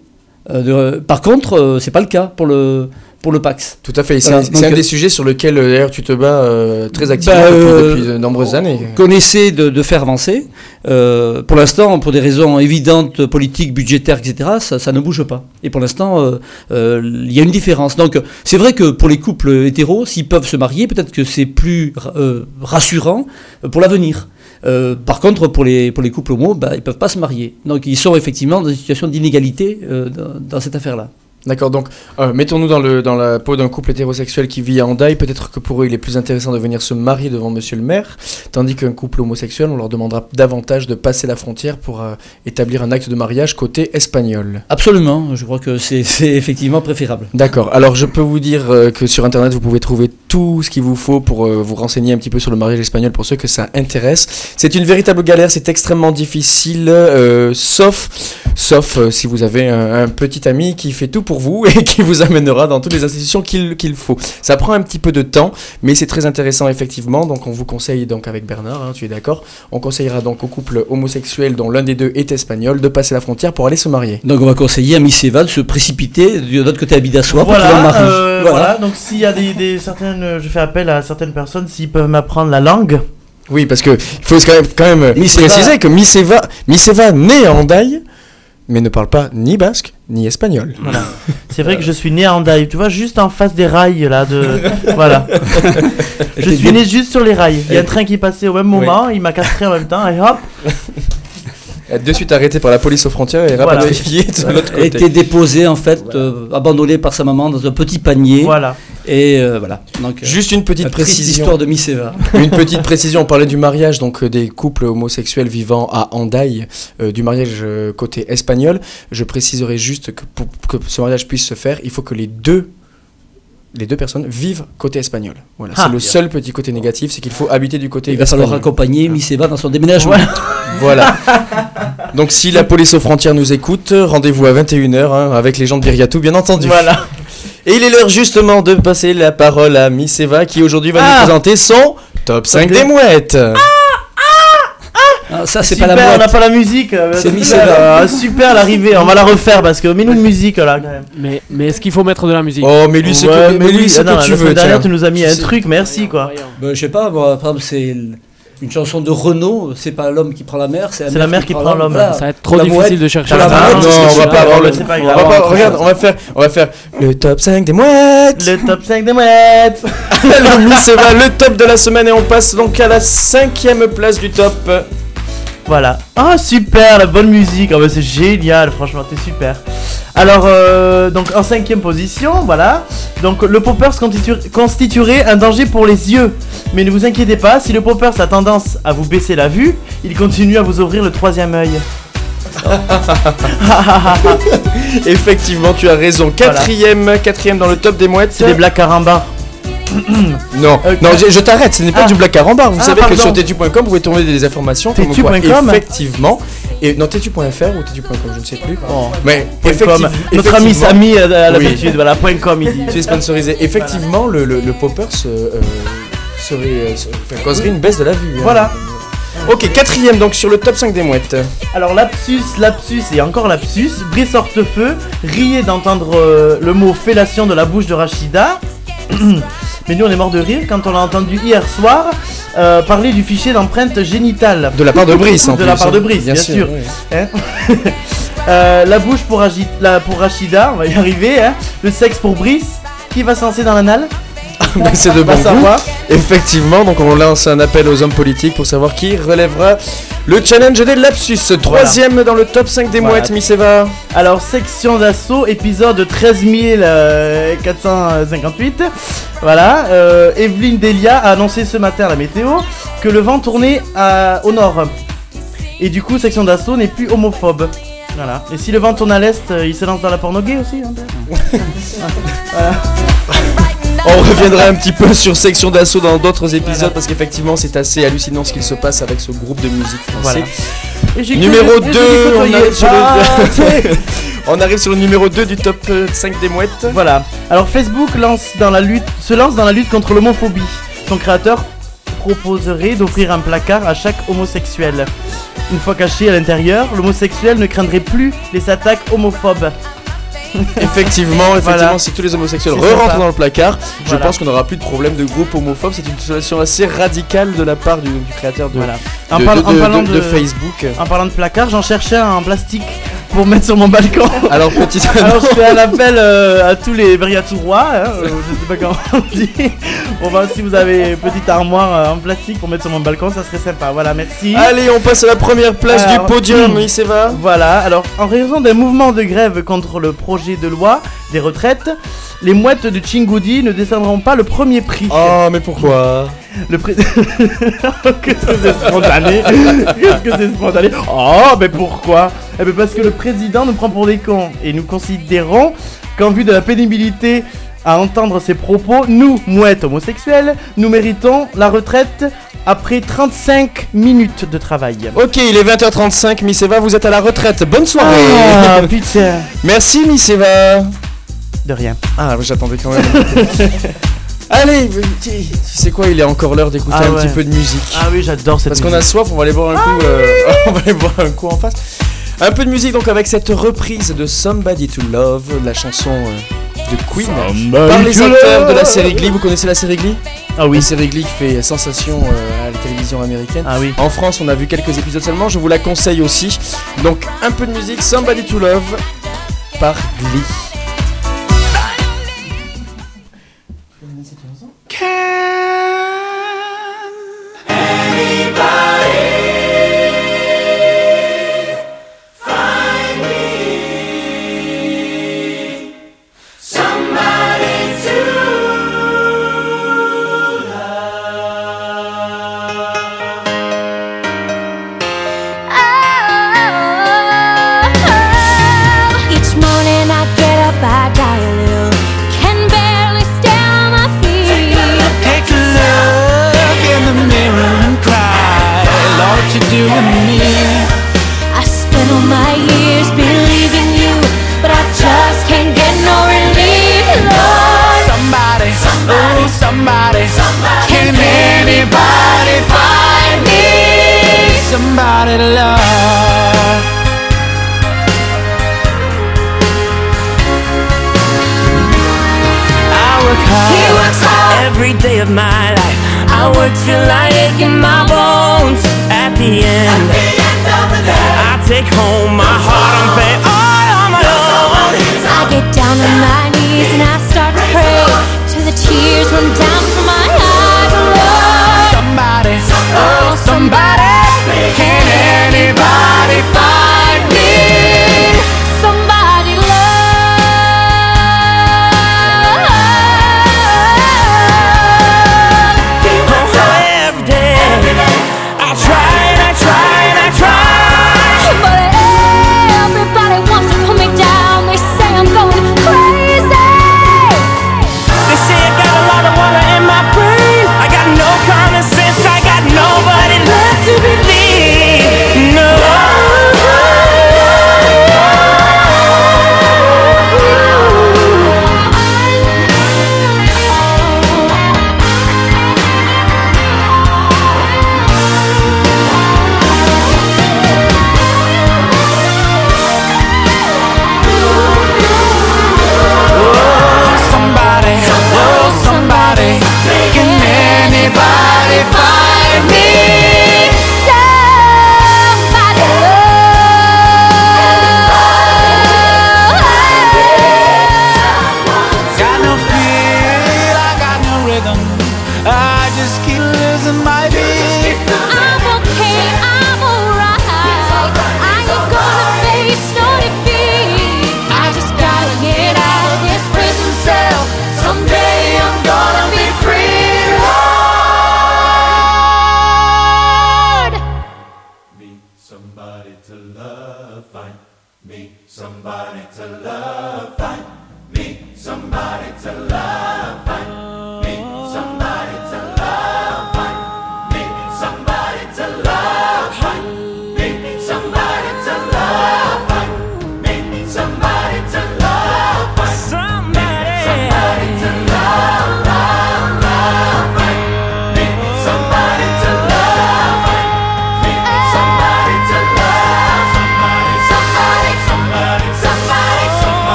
Euh, de- par contre, euh, c'est pas le cas pour le, pour le Pax. Tout à fait. C'est Voilà, un, c'est donc, un euh, des sujets sur lequel euh, d'ailleurs tu te bats euh, très activement Bah, depuis, euh, depuis de nombreuses années. Qu'on essaie de, de faire avancer. Euh, pour l'instant, pour des raisons évidentes, politiques, budgétaires, etc., ça, ça ne bouge pas. Et pour l'instant, euh, euh, il y a une différence. Donc, c'est vrai que pour les couples hétéros, s'ils peuvent se marier, peut-être que c'est plus euh, rassurant pour l'avenir. Euh, par contre, pour les, pour les couples homo, bah, ils ne peuvent pas se marier. Donc, ils sont effectivement dans une situation d'inégalité euh, dans, dans cette affaire-là. D'accord, donc euh, mettons-nous dans, le, dans la peau d'un couple hétérosexuel qui vit à Hendaye. Peut-être que pour eux, il est plus intéressant de venir se marier devant monsieur le maire, tandis qu'un couple homosexuel, on leur demandera davantage de passer la frontière pour euh, établir un acte de mariage côté espagnol. Absolument, je crois que c'est effectivement préférable. D'accord, alors je peux vous dire euh, que sur internet, vous pouvez trouver tout ce qu'il vous faut pour vous renseigner un petit peu sur le mariage espagnol pour ceux que ça intéresse. C'est une véritable galère, c'est extrêmement difficile, sauf, sauf euh, si vous avez un, un petit ami qui fait tout pour vous et qui vous amènera dans toutes les institutions qu'il faut. Ça prend un petit peu de temps, mais c'est très intéressant effectivement. Donc on vous conseille donc avec Bernard, hein, tu es d'accord On conseillera donc aux couples homosexuels dont l'un des deux est espagnol de passer la frontière pour aller se marier. Donc on va conseiller à Miss Eva de se précipiter de l'autre côté à pour un Voilà, mari. euh, Voilà. voilà. donc s'il y a des, des certaines, euh, je fais appel à certaines personnes s'ils peuvent m'apprendre la langue. Oui, parce que il faut quand même, quand même euh, Miss préciser Eva- que Miss Eva, Miss Eva naît à mais ne parle pas ni basque ni espagnol. Voilà. C'est vrai que je suis né à Hendaye, tu vois, juste en face des rails là de. voilà. je suis né juste sur les rails. Il y a un train qui passait au même moment, il m'a castré en même temps et hop. De suite arrêtée par la police aux frontières et Voilà. rapatriée de l'autre Elle a côté. été déposée en fait, euh, abandonnée par sa maman dans un petit panier. Voilà. Et euh, voilà. Donc, euh, Juste une petite précision. histoire de Miss Eva. Une petite précision, on parlait du mariage donc euh, des couples homosexuels vivant à euh, du mariage côté espagnol. Je préciserai juste que pour que ce mariage puisse se faire, il faut que les deux les deux personnes vivent côté espagnol. Voilà, Ah. c'est le seul petit côté négatif, c'est qu'il faut habiter du côté Il va falloir accompagner Miss Eva dans son déménagement. Voilà. Donc si la police aux frontières nous écoute, rendez-vous à 21h hein, avec les gens de Viriatou bien entendu. Voilà. Et il est l'heure justement de passer la parole à Miss Eva qui aujourd'hui va Ah. nous présenter son top 5 des mouettes. Ah, ça, c'est pas la on n'a mouette. pas la musique. euh, C'est Miss super, Eva. euh, super l'arrivée, on va la refaire parce que mets-nous une musique là quand même. Mais, mais est-ce qu'il faut mettre de la musique? Oh mais lui c'est Ouais, que, mais lui, c'est ah non, que tu veux. dernière, tu nous as mis un truc, merci quoi. Ben, je sais pas, moi, par exemple, c'est une chanson de Renault, c'est pas l'homme qui prend la mer, c'est C'est la mer qui prend l'homme. Voilà. Ça va être trop La difficile mouette. de chercher La mouette, non, c'est on va pas avoir le. c'est On va pas, regarde, on va faire, on va faire le top 5 des mouettes. Le top 5 des mouettes. Le Miss Eva, le top de la semaine et on passe donc à la cinquième place du top. Voilà. Ah super, la bonne musique. Ah bah, c'est génial, franchement, t'es super. Alors, euh, donc en cinquième position, voilà. Donc le poppers constitu- constituerait un danger pour les yeux. Mais ne vous inquiétez pas, si le poppers a tendance à vous baisser la vue, il continue à vous ouvrir le troisième œil. Effectivement, tu as raison. Quatrième, quatrième dans le top des mouettes. C'est des blagues caramba. Non, Euh, non, je, je t'arrête. Ce n'est pas Ah. du black carambar. Vous Ah, savez que sur tetu.com, vous pouvez trouver des informations Tetu.com. effectivement. Et non, tetu.fr ou tetu.com, je ne sais plus. Oh. Mais effectivement, Notre ami Samy euh, à Oui. l'habitude, voilà, point com il dit. Tu es sponsorisé. Effectivement, le, le, le popper se, euh, serait, euh, se- causerait une baisse de la vue. hein. Voilà. Ok, quatrième donc sur le top 5 des mouettes. Alors lapsus, lapsus et encore lapsus, Brice Hortefeux riait d'entendre euh, le mot fellation de la bouche de Rachida. Mais nous on est mort de rire quand on l'a entendu hier soir euh, parler du fichier d'empreinte génitale. De la part de Brice en De plus, la part de hein. Brice, bien sûr. oui. Euh, la bouche pour, Agi- la- pour Rachida, on va y arriver. Hein. Le sexe pour Brice. Qui va se lancer dans l'anal? C'est de bon goût. Effectivement, donc on lance un appel aux hommes politiques pour savoir qui relèvera le challenge des lapsus. Troisième dans le top 5 des Voilà. mouettes, Miss Eva. Alors, section d'assaut, épisode 13 458. Voilà. Euh, Evelyne Delia a annoncé ce matin à la météo que le vent tournait à- au nord. Et du coup, section d'assaut n'est plus homophobe. Voilà. Et si le vent tourne à l'est, euh, il se lance dans la porno gay aussi. hein, On reviendra un petit peu sur section d'assaut dans d'autres épisodes parce qu'effectivement c'est assez hallucinant ce qu'il se passe avec ce groupe de musique français. Voilà. Numéro que- et 2, j'ai on, arrive sur le... on arrive sur le numéro 2 du top euh, 5 des mouettes. Voilà. Alors Facebook lance dans la lutte, se lance dans la lutte contre l'homophobie. Son créateur proposerait d'offrir un placard à chaque homosexuel. Une fois caché à l'intérieur, l'homosexuel ne craindrait plus les attaques homophobes. Effectivement, effectivement, Voilà. si tous les homosexuels re-rentrent sympa. dans le placard, je pense qu'on n'aura plus de problème de groupe homophobe. C'est une solution assez radicale de la part du, du créateur de, Voilà. de, En, parle- de- en de- parlant de- Facebook. en parlant de placard, j'en cherchais un en plastique pour mettre sur mon balcon. Alors, petite Alors je fais un appel euh, à tous les Briatourois, hein, euh, je sais pas comment on dit. Bon bah si vous avez une petite armoire euh, en plastique pour mettre sur mon balcon, ça serait sympa. Voilà, merci. Allez, on passe à la première place Alors, du podium, hmm. Miss Eva. Voilà, alors en raison d'un mouvement de grève contre le projet de loi des retraites, les mouettes de Chingoudi ne descendront pas le premier prix. Oh, mais pourquoi? Le pré... Qu'est-ce que c'est spontané Qu'est-ce que c'est spontané Oh, mais pourquoi Eh bien parce que le président nous prend pour des cons et nous considérons qu'en vue de la pénibilité à entendre ses propos, nous, mouettes homosexuelles, nous méritons la retraite après 35 minutes de travail. Ok, il est 20h35, Miss Eva, vous êtes à la retraite. Bonne soirée. Ah, putain Merci, Miss Eva. De rien. Ah, j'attendais quand même. Allez, sais quoi, il est encore l'heure d'écouter Ah un ouais. petit peu de musique. Ah oui, j'adore cette Parce qu'on a soif, on va aller boire un coup. euh, on va aller boire un coup en face. Un peu de musique donc avec cette reprise de Somebody to Love, la chanson euh, de Queen, par les acteurs de la série Glee. Vous connaissez la série Glee? Ah oui. La série Glee qui fait sensation euh, à la télévision américaine. Ah oui. En France, on a vu quelques épisodes seulement, je vous la conseille aussi. Donc, un peu de musique, Somebody to Love par Glee. Somebody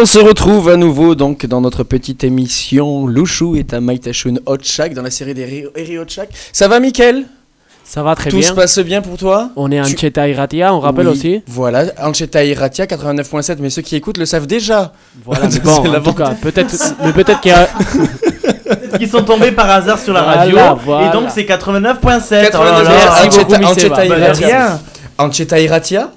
on se retrouve à nouveau donc dans notre petite émission Louchou est un Maitachun Hot Shack dans la série des Eri Hot Shack. Ça va Mickaël Ça va très Tout bien. se passe bien pour toi? On est en Tu- Iratia, on rappelle Oui, aussi. Voilà, Ancheta Iratia 89.7, mais ceux qui écoutent le savent déjà. Voilà, mais C'est bon, en tout cas, peut-être, mais peut-être qu'il y a, Qui sont tombés par hasard sur la Voilà, radio. voilà. Et donc c'est 89.7. 89.7, Oh Ancheta. Ancheta Iratia?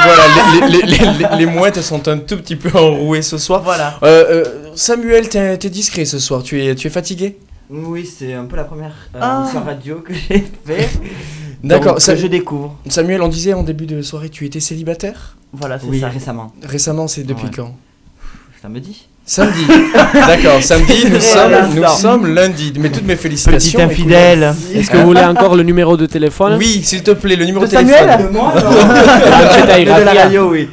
Voilà, les, les- les- les- les mouettes sont un tout petit peu enrouées ce soir. Voilà. Euh, euh, Samuel, t'es t'es discret ce soir, tu es, tu es fatigué? Oui, c'est un peu la première euh, Ah. émission radio que j'ai fait. D'accord, ça- je découvre. Samuel, on disait en début de soirée, tu étais célibataire? Voilà, c'est Oui, ça. récemment. Récemment, c'est depuis Ouais. quand? Samedi. Samedi. D'accord, samedi, nous, sommes, nous sommes lundi. Mais toutes mes félicitations. Petit infidèle. Est-ce que vous voulez encore le numéro de téléphone? Oui, s'il te plaît, le numéro de, De Samuel? téléphone. De moi De la radio, oui.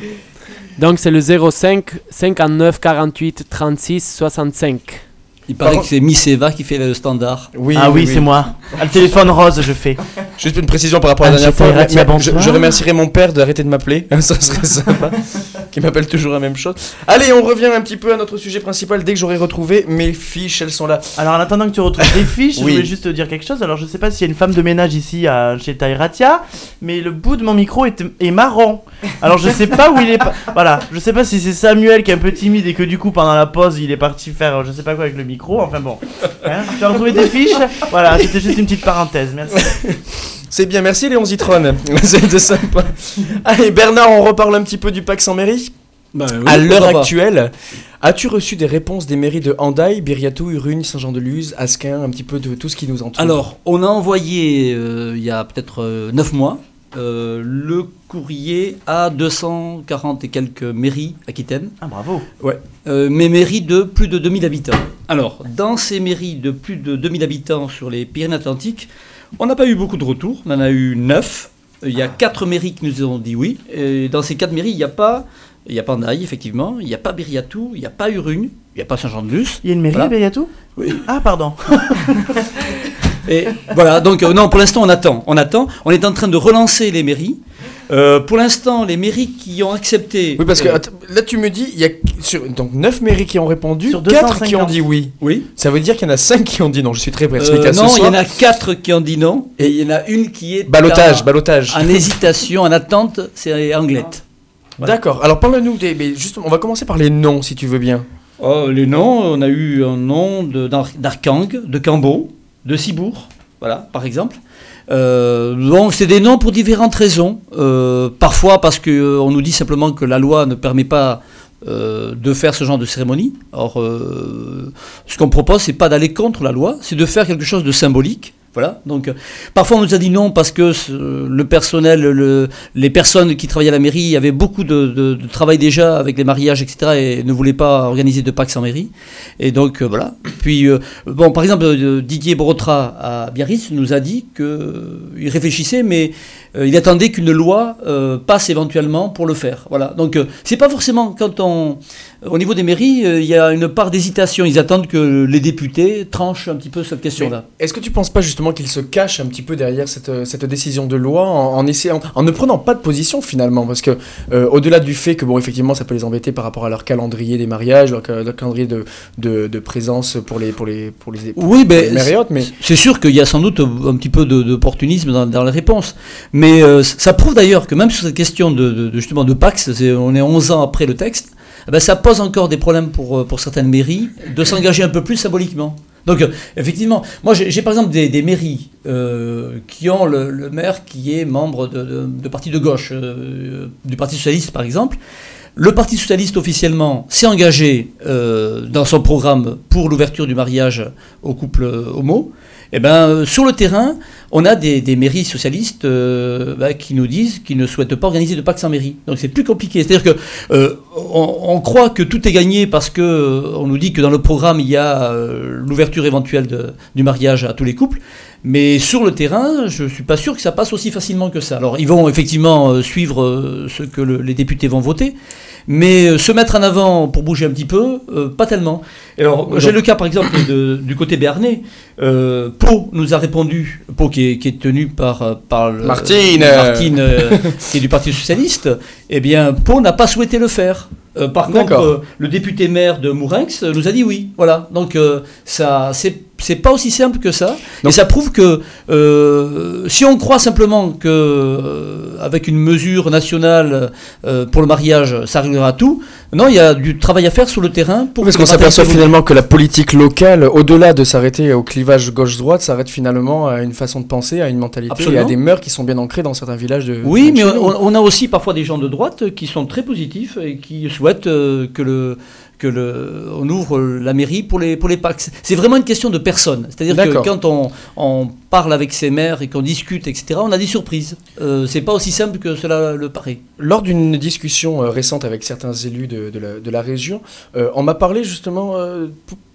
Donc c'est le 05 59 48 36 65. Il paraît Par que c'est Miss Eva qui fait le standard. Oui, ah oui, c'est moi. Le téléphone rose, je fais. Juste une précision par rapport à la dernière Ancheta fois. Je, je remercierai mon père d'arrêter de m'appeler. Ça serait sympa. Qui m'appelle toujours la même chose. Allez, on revient un petit peu à notre sujet principal dès que j'aurai retrouvé mes fiches. Elles sont là. Alors en attendant que tu retrouves des fiches, Oui. je voulais juste te dire quelque chose. Alors je sais pas s'il y a une femme de ménage ici à, chez Tairatia, mais le bout de mon micro est, est marrant. Alors je sais pas où il est. pa- Voilà, je sais pas si c'est Samuel qui est un peu timide et que du coup pendant la pause il est parti faire je sais pas quoi avec le micro. Enfin bon. Hein, tu as retrouvé tes fiches? Voilà, c'était juste une petite parenthèse. Merci. C'est bien, merci Léon Zitron. C'était sympa. Allez, Bernard, on reparle un petit peu du Pax en mairie. Bah, oui, à l'heure actuelle, as-tu reçu des réponses des mairies de Handaï, Biriatou, Urugne, Saint-Jean-de-Luz, Asquin, un petit peu de tout ce qui nous entoure? Alors, on a envoyé euh, il y a peut-être 9 mois euh, le courrier à 240 et quelques mairies aquitaines. Ah bravo. Euh, mais mairies de plus de 2000 habitants. Alors, dans ces mairies de plus de 2000 habitants sur les Pyrénées-Atlantiques, on n'a pas eu beaucoup de retours. On en a eu 9. Il y a 4 mairies qui nous ont dit oui. Et dans ces 4 mairies, il n'y a pas. Il n'y a pas Andaï, effectivement. Il n'y a pas Biriatou. Il n'y a pas Urugne. Il n'y a pas Saint-Jean-de-Luz. Il y a une mairie Voilà. à Bériatou Oui. Ah pardon. Et voilà, donc euh, non, pour l'instant, on attend. On attend. On est en train de relancer les mairies. Euh, pour l'instant, les mairies qui ont accepté. Oui, parce que euh, là, tu me dis, il y a sur, donc 9 mairies qui ont répondu, Sur 4 qui ont 250. dit oui. oui. Ça veut dire qu'il y en a 5 qui ont dit non. Je suis très Euh, perspicace non, ce il y en a quatre qui ont dit non, et il y en a une qui est Balotage, en- balotage. en hésitation, en attente, c'est Anglette. Voilà. D'accord. Alors parle-nous des. Mais justement, on va commencer par les noms, si tu veux bien. Oh, les noms, on a eu un nom de- d'Ar- d'Arkang, de Cambo, de Cibourg, voilà, par exemple. Euh, donc c'est des noms pour différentes raisons. Euh, parfois parce qu'on nous dit simplement que la loi ne permet pas euh, de faire ce genre de cérémonie. Or, euh, ce qu'on propose, c'est pas d'aller contre la loi, c'est de faire quelque chose de symbolique. Voilà. Donc, euh, parfois on nous a dit non parce que ce- le personnel, le- les personnes qui travaillaient à la mairie avaient beaucoup de, travail déjà avec les mariages, etc. et ne voulaient pas organiser de Pax en mairie. Et donc, euh, voilà. Puis, euh, bon, par exemple, euh, Didier Brotra à Biarritz nous a dit qu'il réfléchissait, mais euh, il attendait qu'une loi euh, passe éventuellement pour le faire. Voilà. Donc, euh, c'est pas forcément quand on. Au niveau des mairies, euh, il y a une part d'hésitation. Ils attendent que les députés tranchent un petit peu cette question-là. Est-ce que tu penses pas justement qu'ils se cachent un petit peu derrière cette, euh, cette décision de loi en, en essayant, en ne prenant pas de position finalement? Parce que euh, au-delà du fait que bon effectivement ça peut les embêter par rapport à leur calendrier des mariages, leur, ca- leur calendrier de, de, de présence pour les pour les pour les, pour Oui, ben, mais c'est sûr qu'il y a sans doute un petit peu d'opportunisme dans, dans les réponses. Mais euh, ça prouve d'ailleurs que même sur cette question de, justement de Pax, on est 11 ans après le texte, eh ben, ça pose encore des problèmes pour, euh, pour certaines mairies de s'engager un peu plus symboliquement. Donc, euh, effectivement, moi j'ai par exemple des, mairies euh, qui ont le, maire qui est membre de, de, de parti de gauche, du Parti Socialiste par exemple. Le Parti Socialiste officiellement s'est engagé dans son programme pour l'ouverture du mariage aux couples homo. Eh ben, euh, sur le terrain, on a des, des mairies socialistes euh, bah, qui nous disent qu'ils ne souhaitent pas organiser de Pax en mairie. Donc c'est plus compliqué. C'est-à-dire que euh, on, croit que tout est gagné parce que on nous dit que dans le programme il y a l'ouverture éventuelle du mariage à tous les couples. Mais sur le terrain, je suis pas sûr que ça passe aussi facilement que ça. Alors ils vont effectivement suivre ce que le- les députés vont voter. Mais euh, se mettre en avant pour bouger un petit peu, euh, pas tellement. Alors, j'ai le cas par exemple de- du côté béarnais. Euh, Pau nous a répondu, Pau qui est, qui est tenu par, euh, par le- Martine. Martine qui est du Parti Socialiste. Eh bien, Pau n'a pas souhaité le faire. Euh, par contre, euh, le député maire de Mourinx nous a dit oui. Voilà. Donc, ça, c'est c'est pas aussi simple que ça. Donc- et ça prouve que euh, si on croit simplement que euh, avec une mesure nationale euh, pour le mariage, ça réglera tout. Non, il y a du travail à faire sur le terrain pour. parce qu'on s'aperçoit finalement que la politique locale, au-delà de s'arrêter au clivage gauche-droite, s'arrête finalement à une façon de penser, à une mentalité et à Absolument. des mœurs qui sont bien ancrées dans certains villages de. Oui, de mais on, on a aussi parfois des gens de droite qui sont très positifs et qui souhaitent que le que le, on ouvre la mairie pour les pour les Pax. C'est vraiment une question de personne. C'est-à-dire que quand on, on parle avec ses maires et qu'on discute, etc., on a des surprises. Euh, c'est pas aussi simple que cela le paraît. Lors d'une discussion euh, récente avec certains élus de, de la, de la région, euh, on m'a parlé justement euh,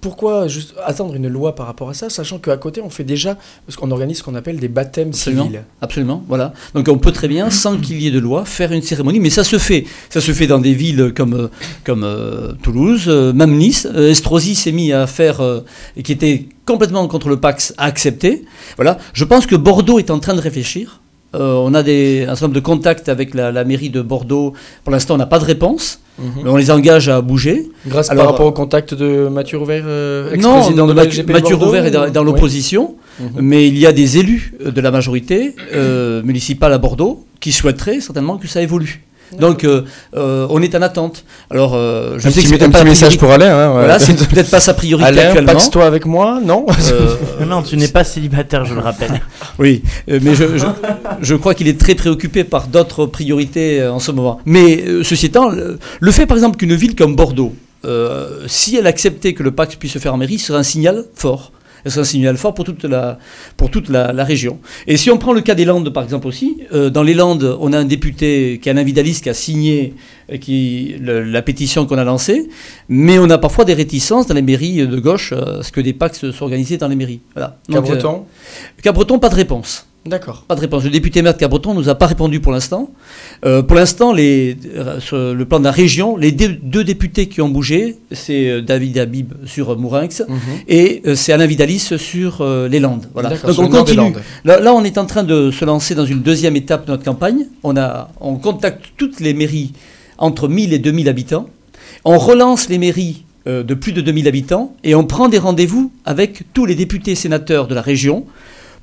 pourquoi juste attendre une loi par rapport à ça, sachant qu'à côté on fait déjà, parce qu'on organise ce qu'on appelle des baptêmes Absolument. civils. Absolument, voilà. Donc on peut très bien, sans qu'il y ait de loi, faire une cérémonie, mais ça se fait. Ça se fait dans des villes comme, euh, comme euh, Toulouse, euh, même Nice. Euh, Estrosi s'est mis à faire, euh, et qui était complètement contre le Pax a accepté. Voilà. Je pense que Bordeaux est en train de réfléchir. Euh, on a des, un certain nombre de contacts avec la, la mairie de Bordeaux. Pour l'instant, on n'a pas de réponse, mais on les engage à bouger. Grâce Alors, par rapport au contact de Mathieu Rouvert, euh, ex-président de Mathieu, de Mathieu Rouvert est dans, l'opposition, Mhm. mais il y a des élus euh, de la majorité euh, municipale à Bordeaux qui souhaiteraient certainement que ça évolue. Donc, euh, euh, on est en attente. Alors, euh, je Un sais petit, que c'est un pas petit message pour Alain. Hein, ouais. Voilà, c'est peut-être pas sa priorité Alain, actuellement. paxe-toi avec moi, non Euh, Non, tu n'es pas célibataire, je le rappelle. oui, mais je, je, je crois qu'il est très préoccupé par d'autres priorités en ce moment. Mais ceci étant, le, le fait par exemple qu'une ville comme Bordeaux, euh, si elle acceptait que le Pax puisse se faire en mairie, ce serait un signal fort. Ce serait un signal fort pour toute la, pour toute la, la région. Et si on prend le cas des Landes par exemple aussi, euh, dans les Landes, on a un député qui est un invidaliste qui a signé euh, qui, le- la pétition qu'on a lancée, mais on a parfois des réticences dans les mairies de gauche euh, à ce que des Pax soient organisés dans les mairies. Voilà. Euh, Cabreton Cabreton, pas de réponse. D'accord. Pas de réponse. Le député maire de Cabreton nous a pas répondu pour l'instant. Euh, pour l'instant, les- euh, sur le plan de la région, les deux, deux députés qui ont bougé, c'est euh, David Habib sur Mourinx Mhm. et euh, c'est Alain Vidalis sur euh, les Landes. Voilà. Donc on continue. Là, là, on est en train de se lancer dans une deuxième étape de notre campagne. On, a, on contacte toutes les mairies entre 1000 et 2000 habitants. On relance les mairies de plus de 2000 habitants et on prend des rendez-vous avec tous les députés et sénateurs de la région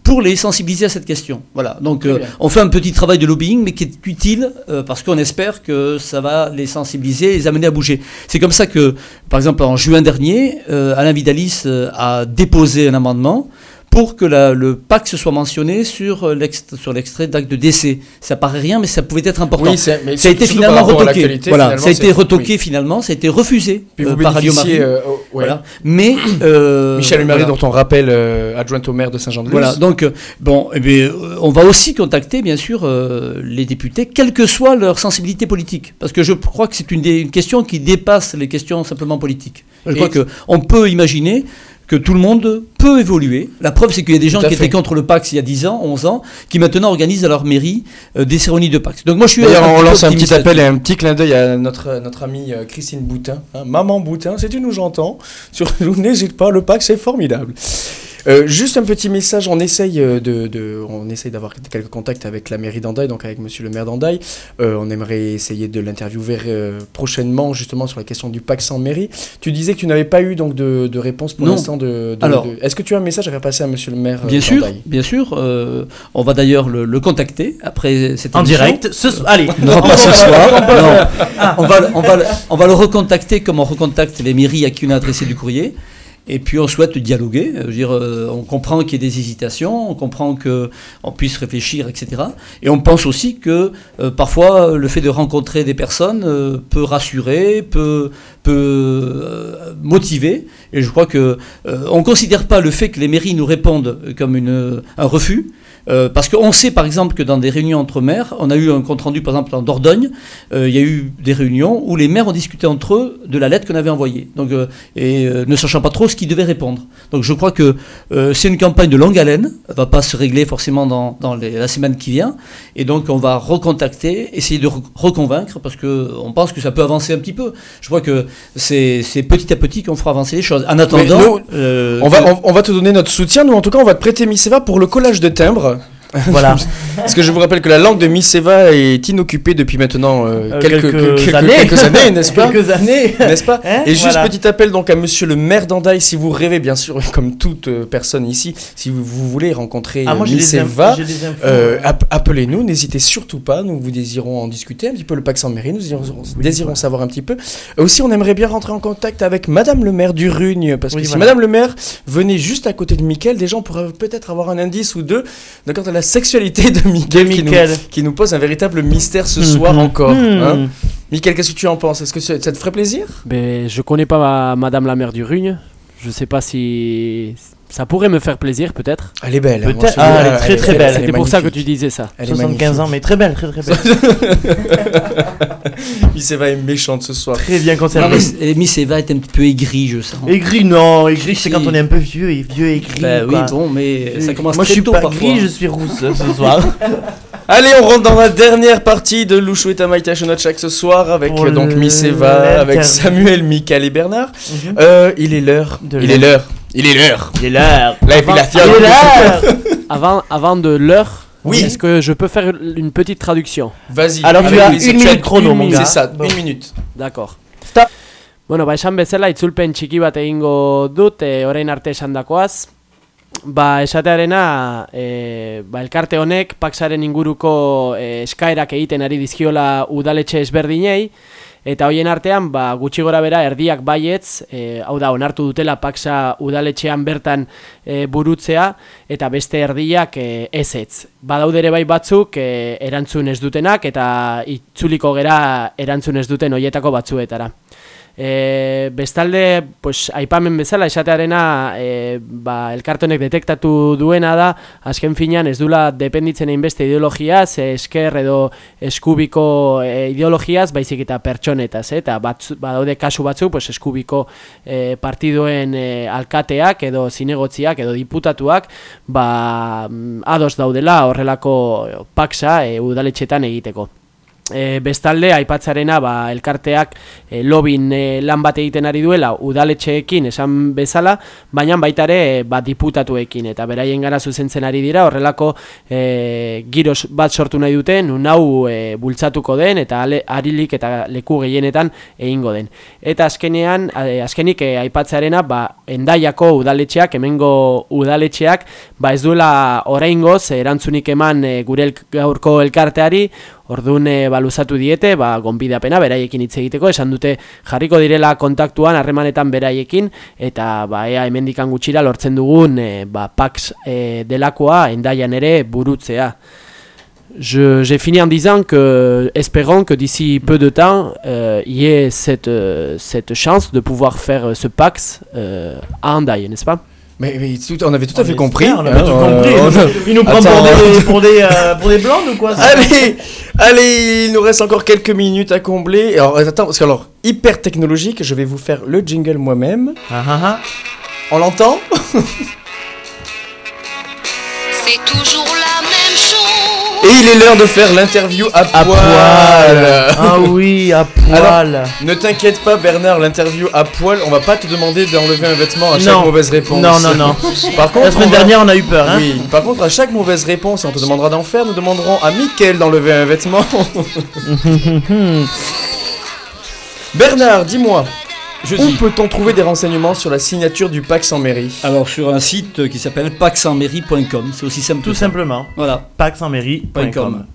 pour les sensibiliser à cette question. Voilà. Donc euh, on fait un petit travail de lobbying, mais qui est utile euh, parce qu'on espère que ça va les sensibiliser et les amener à bouger. C'est comme ça que, par exemple, en juin dernier, euh, Alain Vidalis euh, a déposé un amendement pour que la- le Pax soit mentionné sur euh, sur l'extrait d'acte de décès. Ça paraît rien, mais ça pouvait être important. Oui, c'est- mais ça a été par finalement retoqué. Voilà, finalement, ça a été retoqué oui. finalement, ça a été refusé Puis euh, vous par Radio bénéficiez, Marie. euh, oh, ouais. Voilà. Mais euh, Michel Humari, voilà. dont on rappelle euh, adjoint au maire de Saint-Jean-de-Luz. Voilà, donc euh, bon, eh bien, euh, on va aussi contacter bien sûr euh, les députés, quelle que soit leur sensibilité politique, parce que je crois que c'est une, question qui dépasse les questions simplement politiques. Je Et- crois que on peut imaginer que tout le monde peut évoluer. La preuve, c'est qu'il y a des gens qui fait. étaient contre le Pax il y a 10 ans, 11 ans, qui maintenant organisent à leur mairie euh, des cérémonies de Pax. Donc moi, je suis D'ailleurs, on lance un petit appel et un petit clin d'œil à notre, notre amie euh, Christine Boutin. hein. Maman Boutin, si tu nous entends, surtout n'hésite pas, le pack c'est formidable. Euh, juste un petit message, on essaye euh, de, de- on essaye d'avoir quelques contacts avec la mairie d'Andaï, donc avec Monsieur le maire d'Andaï. Euh, on aimerait essayer de l'interviewer euh, prochainement justement sur la question du pack sans mairie. Tu disais que tu n'avais pas eu donc de, de réponse pour l'instant de. de- Alors. de- Est-ce que tu as un message à faire passer à Monsieur le maire Bien sûr, bien sûr. euh, on va d'ailleurs le, le contacter après cette En émission. direct. Ce so- Allez. Non, pas ce soir. non. On, va, on, va, on va le recontacter comme on recontacte les mairies à qui on a adressé du courrier. Et puis on souhaite dialoguer. Dire, euh, on comprend qu'il y ait des hésitations, on comprend qu'on puisse réfléchir, etc. Et on pense aussi que euh, parfois le fait de rencontrer des personnes euh, peut rassurer, peut, peut motiver. Et je crois que on ne considère pas le fait que les mairies nous répondent comme une, un refus. Euh, parce qu'on sait par exemple que dans des réunions entre maires, on a eu un compte rendu par exemple en Dordogne, euh, il y a eu des réunions où les maires ont discuté entre eux de la lettre qu'on avait envoyée, donc, euh, et euh, ne sachant pas trop ce qu'ils devaient répondre. Donc je crois que euh, c'est une campagne de longue haleine, elle va pas se régler forcément dans, dans les- la semaine qui vient, et donc on va recontacter, essayer de re- reconvaincre, parce que on pense que ça peut avancer un petit peu. Je crois que c'est petit à petit qu'on fera avancer les choses. En attendant, nous, euh, on va, on, on va te donner notre soutien. Nous, en tout cas, on va te prêter Misseva pour le collage de timbres. Voilà. Parce que je vous rappelle que la langue de Misseva est inoccupée depuis maintenant euh, Euh, quelques, quelques quelques- années. quelques années, n'est-ce pas Quelques années. N'est-ce pas Hein Et juste Voilà. petit appel donc à monsieur le maire d'Andaï, si vous rêvez, bien sûr, comme toute euh, personne ici, si vous, vous voulez rencontrer Ah, moi Misseva, euh, appelez-nous, n'hésitez surtout pas, nous vous désirons en discuter un petit peu le Pax en mairie, nous désirons, désirons savoir un petit peu. Aussi, on aimerait bien rentrer en contact avec madame le maire du Rugne, parce que Oui, si voilà. madame le maire venait juste à côté de Mickaël, déjà on pourrait peut-être avoir un indice ou deux de quant à la sexualité de qui, nous, Mickaël. qui nous pose un véritable mystère ce soir encore. Hmm. hein. Mickaël, qu'est-ce que tu en penses? Est-ce que ça te ferait plaisir? Ben, je connais pas ma- Madame la maire du Rugne. Je sais pas si ça pourrait me faire plaisir, peut-être. Elle est belle. hein, moi, Peut-être- je ah, elle est très, très belle. C'était pour ça que tu disais ça. Elle est 75 ans, mais très belle, très très belle. Misseva est méchante ce soir. très bien Non, conservée. mais Miss Eva est un petit peu aigrie, je sens. Aigri, non, aigri, c'est quand on est un peu vieux et vieux et gris. Bah oui, bon, mais ça commence Moi je très suis tôt pas parfois. gris, je suis rousse ce soir. Allez, on rentre dans la dernière partie de Louchou et Tamaïta ce soir avec euh, donc Miss Eva, avec. Samuel, Michael et Bernard. Mhm. Euh, il est l'heure. De Il est l'heure. Il est l'heure. Il est l'heure. Il est l'heure. Avant, avant de l'heure, Oui. est-ce que je peux faire une petite traduction? Vas-y. Alors, tu as une minute chrono, une mon minute, gars. C'est ça, Bon. une minute. D'accord. Stop. Bueno, ba, esan bezala, itzulpen txiki bat egingo dut, e, orain arte esan dakoaz. Ba, esatearena, e, ba, elkarte honek, paksaren inguruko e, eskaerak egiten ari dizkiola udaletxe ezberdinei, eta hoien artean, ba, gutxi gora bera, erdiak baietz, e, hau da, onartu dutela paksa udaletxean bertan e, burutzea, eta beste erdiak e, ezetz. Badaude ere bai batzuk e, erantzun ez dutenak, eta itzuliko gera erantzun ez duten hoietako batzuetara. E, bestalde, pues, aipamen bezala esatearena e, ba, elkartonek detektatu duena da, azken finean ez dula dependitzen hainbeste ideologiaz, e, esker edo eskubiko e, ideologiaz, baizik eta pertsonetaz, eta badaude kasu batzu, pues, eskubiko e, partidoen e, alkateak edo zinegotziak edo diputatuak ba, mm, ados daudela horrelako paksa e, udaletxetan egiteko. E, bestalde, aipatzarena ba, elkarteak e, lobin e, lan bat egiten ari duela udaletxeekin esan bezala, baina baita ere e, ba, diputatuekin eta beraien gara zuzentzen ari dira horrelako e, giros bat sortu nahi duten, nun hau e, bultzatuko den eta ale, arilik eta leku gehienetan egingo den. Eta azkenean, azkenik e, aipatzarena ba, endaiako udaletxeak, hemengo udaletxeak, ba ez duela oraingoz erantzunik eman e, gure elk- gaurko elkarteari, Orduan e, baluzatu diete, ba, gonbidapena beraiekin hitz egiteko, esan dute jarriko direla kontaktuan harremanetan beraiekin, eta ba, ea hemendikan gutxira lortzen dugun e, ba, Pax e, delakoa endaian ere burutzea. J'ai fini en disant que, espérons que d'ici peu de temps, euh, il y ait cette, euh, cette chance de pouvoir faire euh, ce Pax euh, à Hendaye, n'est-ce pas Mais, mais tout- on avait tout à fait compris. espère, On a tout compris. euh, Il nous- prend pour des, pour, des, euh, pour des blancs ou quoi ça Allez, allez, il nous reste encore quelques minutes à combler. Alors, attends, parce que alors, hyper technologique, je vais vous faire le jingle moi-même. Ah, ah, ah. On l'entend? C'est toujours. Et il est l'heure de faire l'interview à, À poil. poil. Ah oui, à poil. Ne t'inquiète pas, Bernard, l'interview à poil, on va pas te demander d'enlever un vêtement à chaque Non. mauvaise réponse. Non, non, non. Par contre, La semaine on va- dernière, on a eu peur. Hein Oui, par contre, à chaque mauvaise réponse, et on te demandera d'en faire, nous demanderons à Mickaël d'enlever un vêtement. Bernard, dis-moi, Je où peut-on trouver des renseignements sur la signature du Pax en mairie Alors sur un site qui s'appelle paxenmairie.com, c'est aussi simple Tout que ça. simplement. Voilà. paxenmairie.com. .com.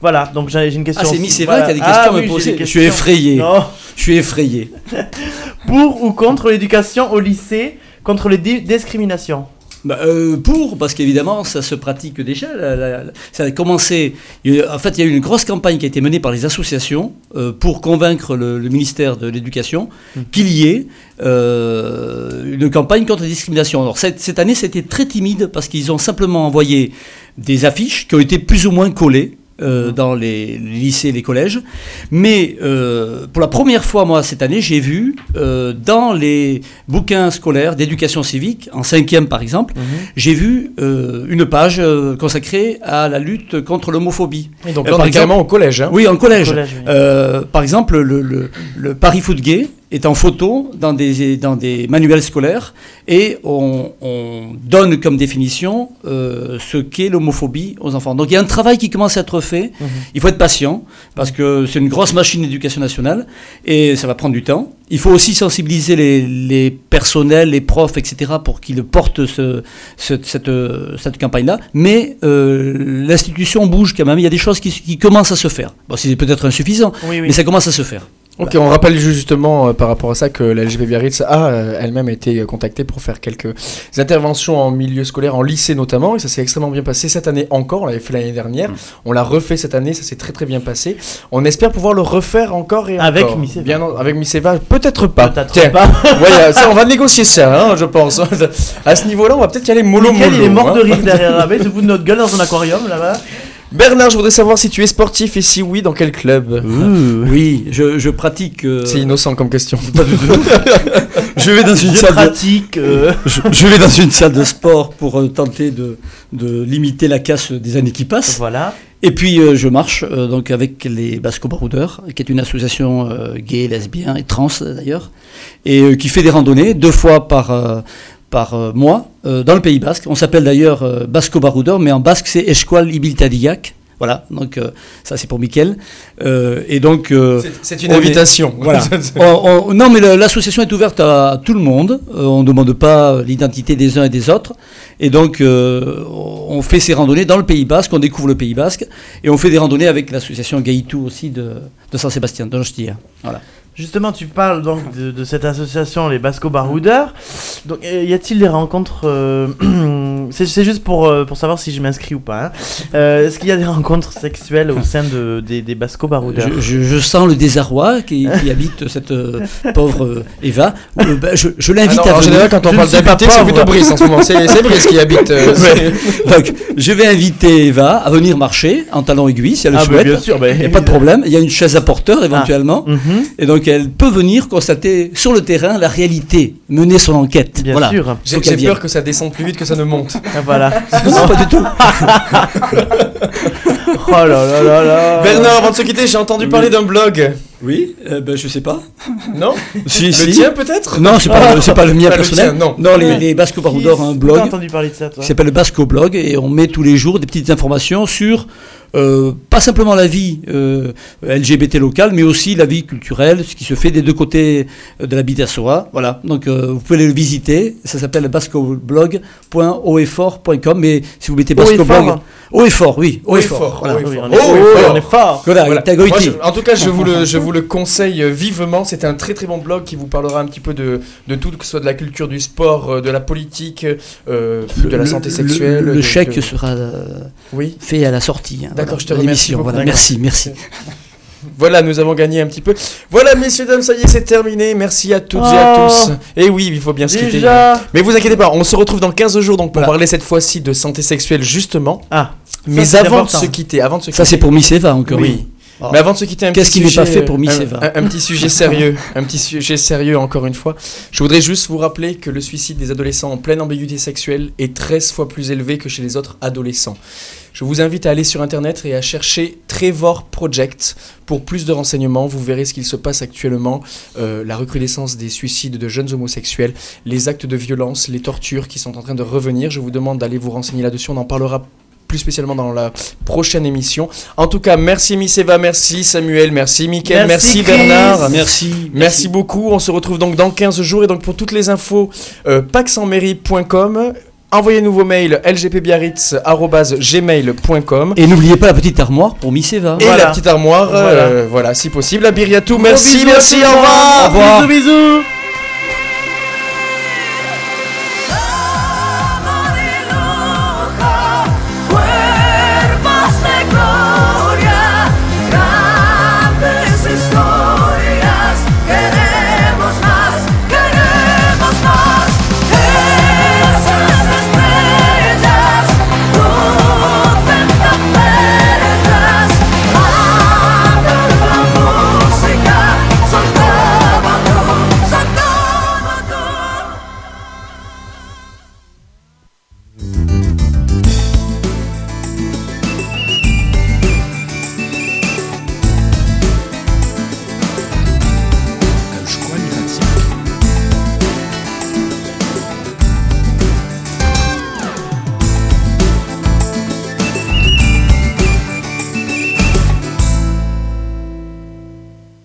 Voilà, donc j'ai une question. Ah, c'est aussi. Miss Eva Voilà. qui a des Ah questions à oui, me poser. Je suis effrayé. Non. Je suis effrayé. Pour ou contre l'éducation au lycée, contre les di- discriminations? Bah, euh, pour, parce qu'évidemment, ça se pratique déjà. la- la- la- ça a commencé. a- En fait, il y a eu une grosse campagne qui a été menée par les associations euh, pour convaincre le, le ministère de l'Éducation qu'il y ait euh, une campagne contre la discrimination. Alors, cette, cette année, c'était très timide parce qu'ils ont simplement envoyé des affiches qui ont été plus ou moins collées. Euh, dans les, les lycées et les collèges. Mais euh, pour la première fois, moi, cette année, j'ai vu euh, dans les bouquins scolaires d'éducation civique, en cinquième par exemple, j'ai vu une page consacrée à la lutte contre l'homophobie. Donc par carrément au collège. Hein. Oui, en collège. Collège, oui. Par exemple, le, le, le Paris Foot Gay est en photo dans des, dans des manuels scolaires et on, on donne comme définition euh, ce qu'est l'homophobie aux enfants. Donc il y a un travail qui commence à être fait. Il faut être patient parce que c'est une grosse machine d'éducation nationale et ça va prendre du temps. Il faut aussi sensibiliser les, les personnels, les profs, etc. pour qu'ils portent ce, ce- cette, cette campagne-là. Mais euh, l'institution bouge quand même. Il y a des choses qui, qui commencent à se faire. Bon, c'est peut-être insuffisant, Oui, oui. mais ça commence à se faire. Ok, on rappelle justement euh, par rapport à ça que la LGB Biarritz a euh, elle-même été euh, contactée pour faire quelques interventions en milieu scolaire, en lycée notamment, et ça s'est extrêmement bien passé cette année encore. On l'avait fait l'année dernière, on l'a refait cette année, ça s'est très très bien passé. On espère pouvoir le refaire encore et Avec encore. Bien, en- avec Miss Eva, peut-être pas. Peut-être Tiens, pas. ça, on va négocier ça, hein, je pense. à ce niveau-là, on va peut-être y aller mollo mollo. il est mort hein. de rire derrière. Se fout de notre gueule dans son aquarium là-bas. Bernard, je voudrais savoir si tu es sportif et si oui, dans quel club Oui, je, je pratique. euh, C'est innocent comme question. je vais dans une Je salle de, pratique. euh, je, je vais dans une salle de sport pour euh, tenter de, de limiter la casse des années qui passent. voilà. Et puis euh, je marche euh, donc avec les Basco Baroudeurs, qui est une association euh, gay, lesbien et trans euh, d'ailleurs, et euh, qui fait des randonnées deux fois par, euh, par euh, mois euh, dans le Pays Basque. On s'appelle d'ailleurs euh, Basco Baroudeur, mais en basque c'est Esqual Ibiltadiak. Voilà, donc euh, ça c'est pour Mickaël. Euh, et donc euh, C'est- une est- invitation. voilà. On- on- non, mais l'association est ouverte à tout le monde. On ne demande pas l'identité des uns et des autres. Et donc, on fait ces randonnées dans le Pays Basque, on découvre le Pays Basque. Et on fait des randonnées avec l'association Gaïtou aussi de, de Saint-Sébastien, de. Voilà. Justement, tu parles donc de, cette association, les Basco Baroudeurs. Donc, euh, y a-t-il des rencontres euh, C'est c'est juste pour, euh, pour savoir si je m'inscris ou pas. hein. Euh, Est-ce qu'il y a des rencontres sexuelles au sein de, des, des Basco Baroudeurs Je, je- je sens le désarroi qui, qui habite cette euh, pauvre euh, Eva. Euh, ben, je je Ah l'invite non, à en général, quand on Je parle d'habiter, c'est plutôt Brice en ce moment. C'est c'est Brice qui habite. euh, Ouais. Donc, je vais inviter Eva à venir marcher en talons aiguilles si elle le Ah, bah, souhaite. bien sûr, bah, Il n'y a pas de problème. Il y a une chaise à porteur éventuellement. Mhm, Et donc elle peut venir constater sur le terrain la réalité, mener son enquête. bien voilà. sûr. J'ai peur que ça descende plus vite que ça ne monte. Ah, voilà. Non, pas du tout. oh là là là là. Bernard, avant de se quitter, j'ai entendu parler d'un blog. Oui, euh, ben, je sais pas. Non Si, Le si. tien peut-être Non, c'est pas, pas le mien Pas le personnel. tien, non. les, les Basco Baroudor ont un blog T'as entendu parler de ça, toi qui s'appelle le Basco Blog et on met tous les jours des petites informations sur euh, pas simplement la vie euh, LGBT locale, mais aussi la vie culturelle, ce qui se fait des deux côtés de la Bidassoa. Voilà, donc euh, vous pouvez le visiter. Ça s'appelle bascoblog.oeffort.com, mais si vous mettez Haut haut et fort, oui, haut et fort. voilà. Oui, on est, Oh, oui, on est fort. Voilà, Voilà. t'as Goïti. Moi, je- en tout cas, je vous le, je vous le conseille vivement. C'est un très très bon blog qui vous parlera un petit peu de, de tout, que ce soit de la culture du sport, euh, de la politique, euh, de la santé le- sexuelle. Le, de- chèque de- sera euh, Oui. fait à la sortie. hein, D'accord, je te remercie merci, merci. Voilà, nous avons gagné un petit peu. Voilà, messieurs, dames, ça y est, c'est terminé. Merci à toutes et à Oh. tous. Et oui, il faut bien se quitter. Mais vous inquiétez pas, on se retrouve dans 15 jours donc pour Voilà. parler cette fois-ci de santé sexuelle justement. Ah, Mais avant de se quitter, avant de se quitter. Ça, c'est pour Miss Eva encore. Oui. Mais avant de se quitter, un Qu'est-ce qui n'est pas fait pour Miss un- Eva un, un petit sujet sérieux, un petit sujet sérieux encore une fois. Je voudrais juste vous rappeler que le suicide des adolescents en pleine ambiguïté sexuelle est 13 fois plus élevé que chez les autres adolescents. Je vous invite à aller sur internet et à chercher Trevor Project pour plus de renseignements. Vous verrez ce qu'il se passe actuellement, euh, la recrudescence des suicides de jeunes homosexuels, les actes de violence, les tortures qui sont en train de revenir. Je vous demande d'aller vous renseigner là-dessus. On en parlera plus spécialement dans la prochaine émission. En tout cas, merci Miss Eva, merci Samuel, merci Mickaël, Merci. Bernard. Merci. Merci beaucoup, on se retrouve donc dans 15 jours et donc pour toutes les infos, euh, paxenmairie.com, envoyez-nous vos mails lgpbiarritz.gmail.com Et n'oubliez pas la petite armoire pour Miss Eva. et Voilà. la petite armoire, euh, Voilà. si possible. À Biriatou, merci, bisous, merci, à au revoir. Au revoir. Bisous, bisous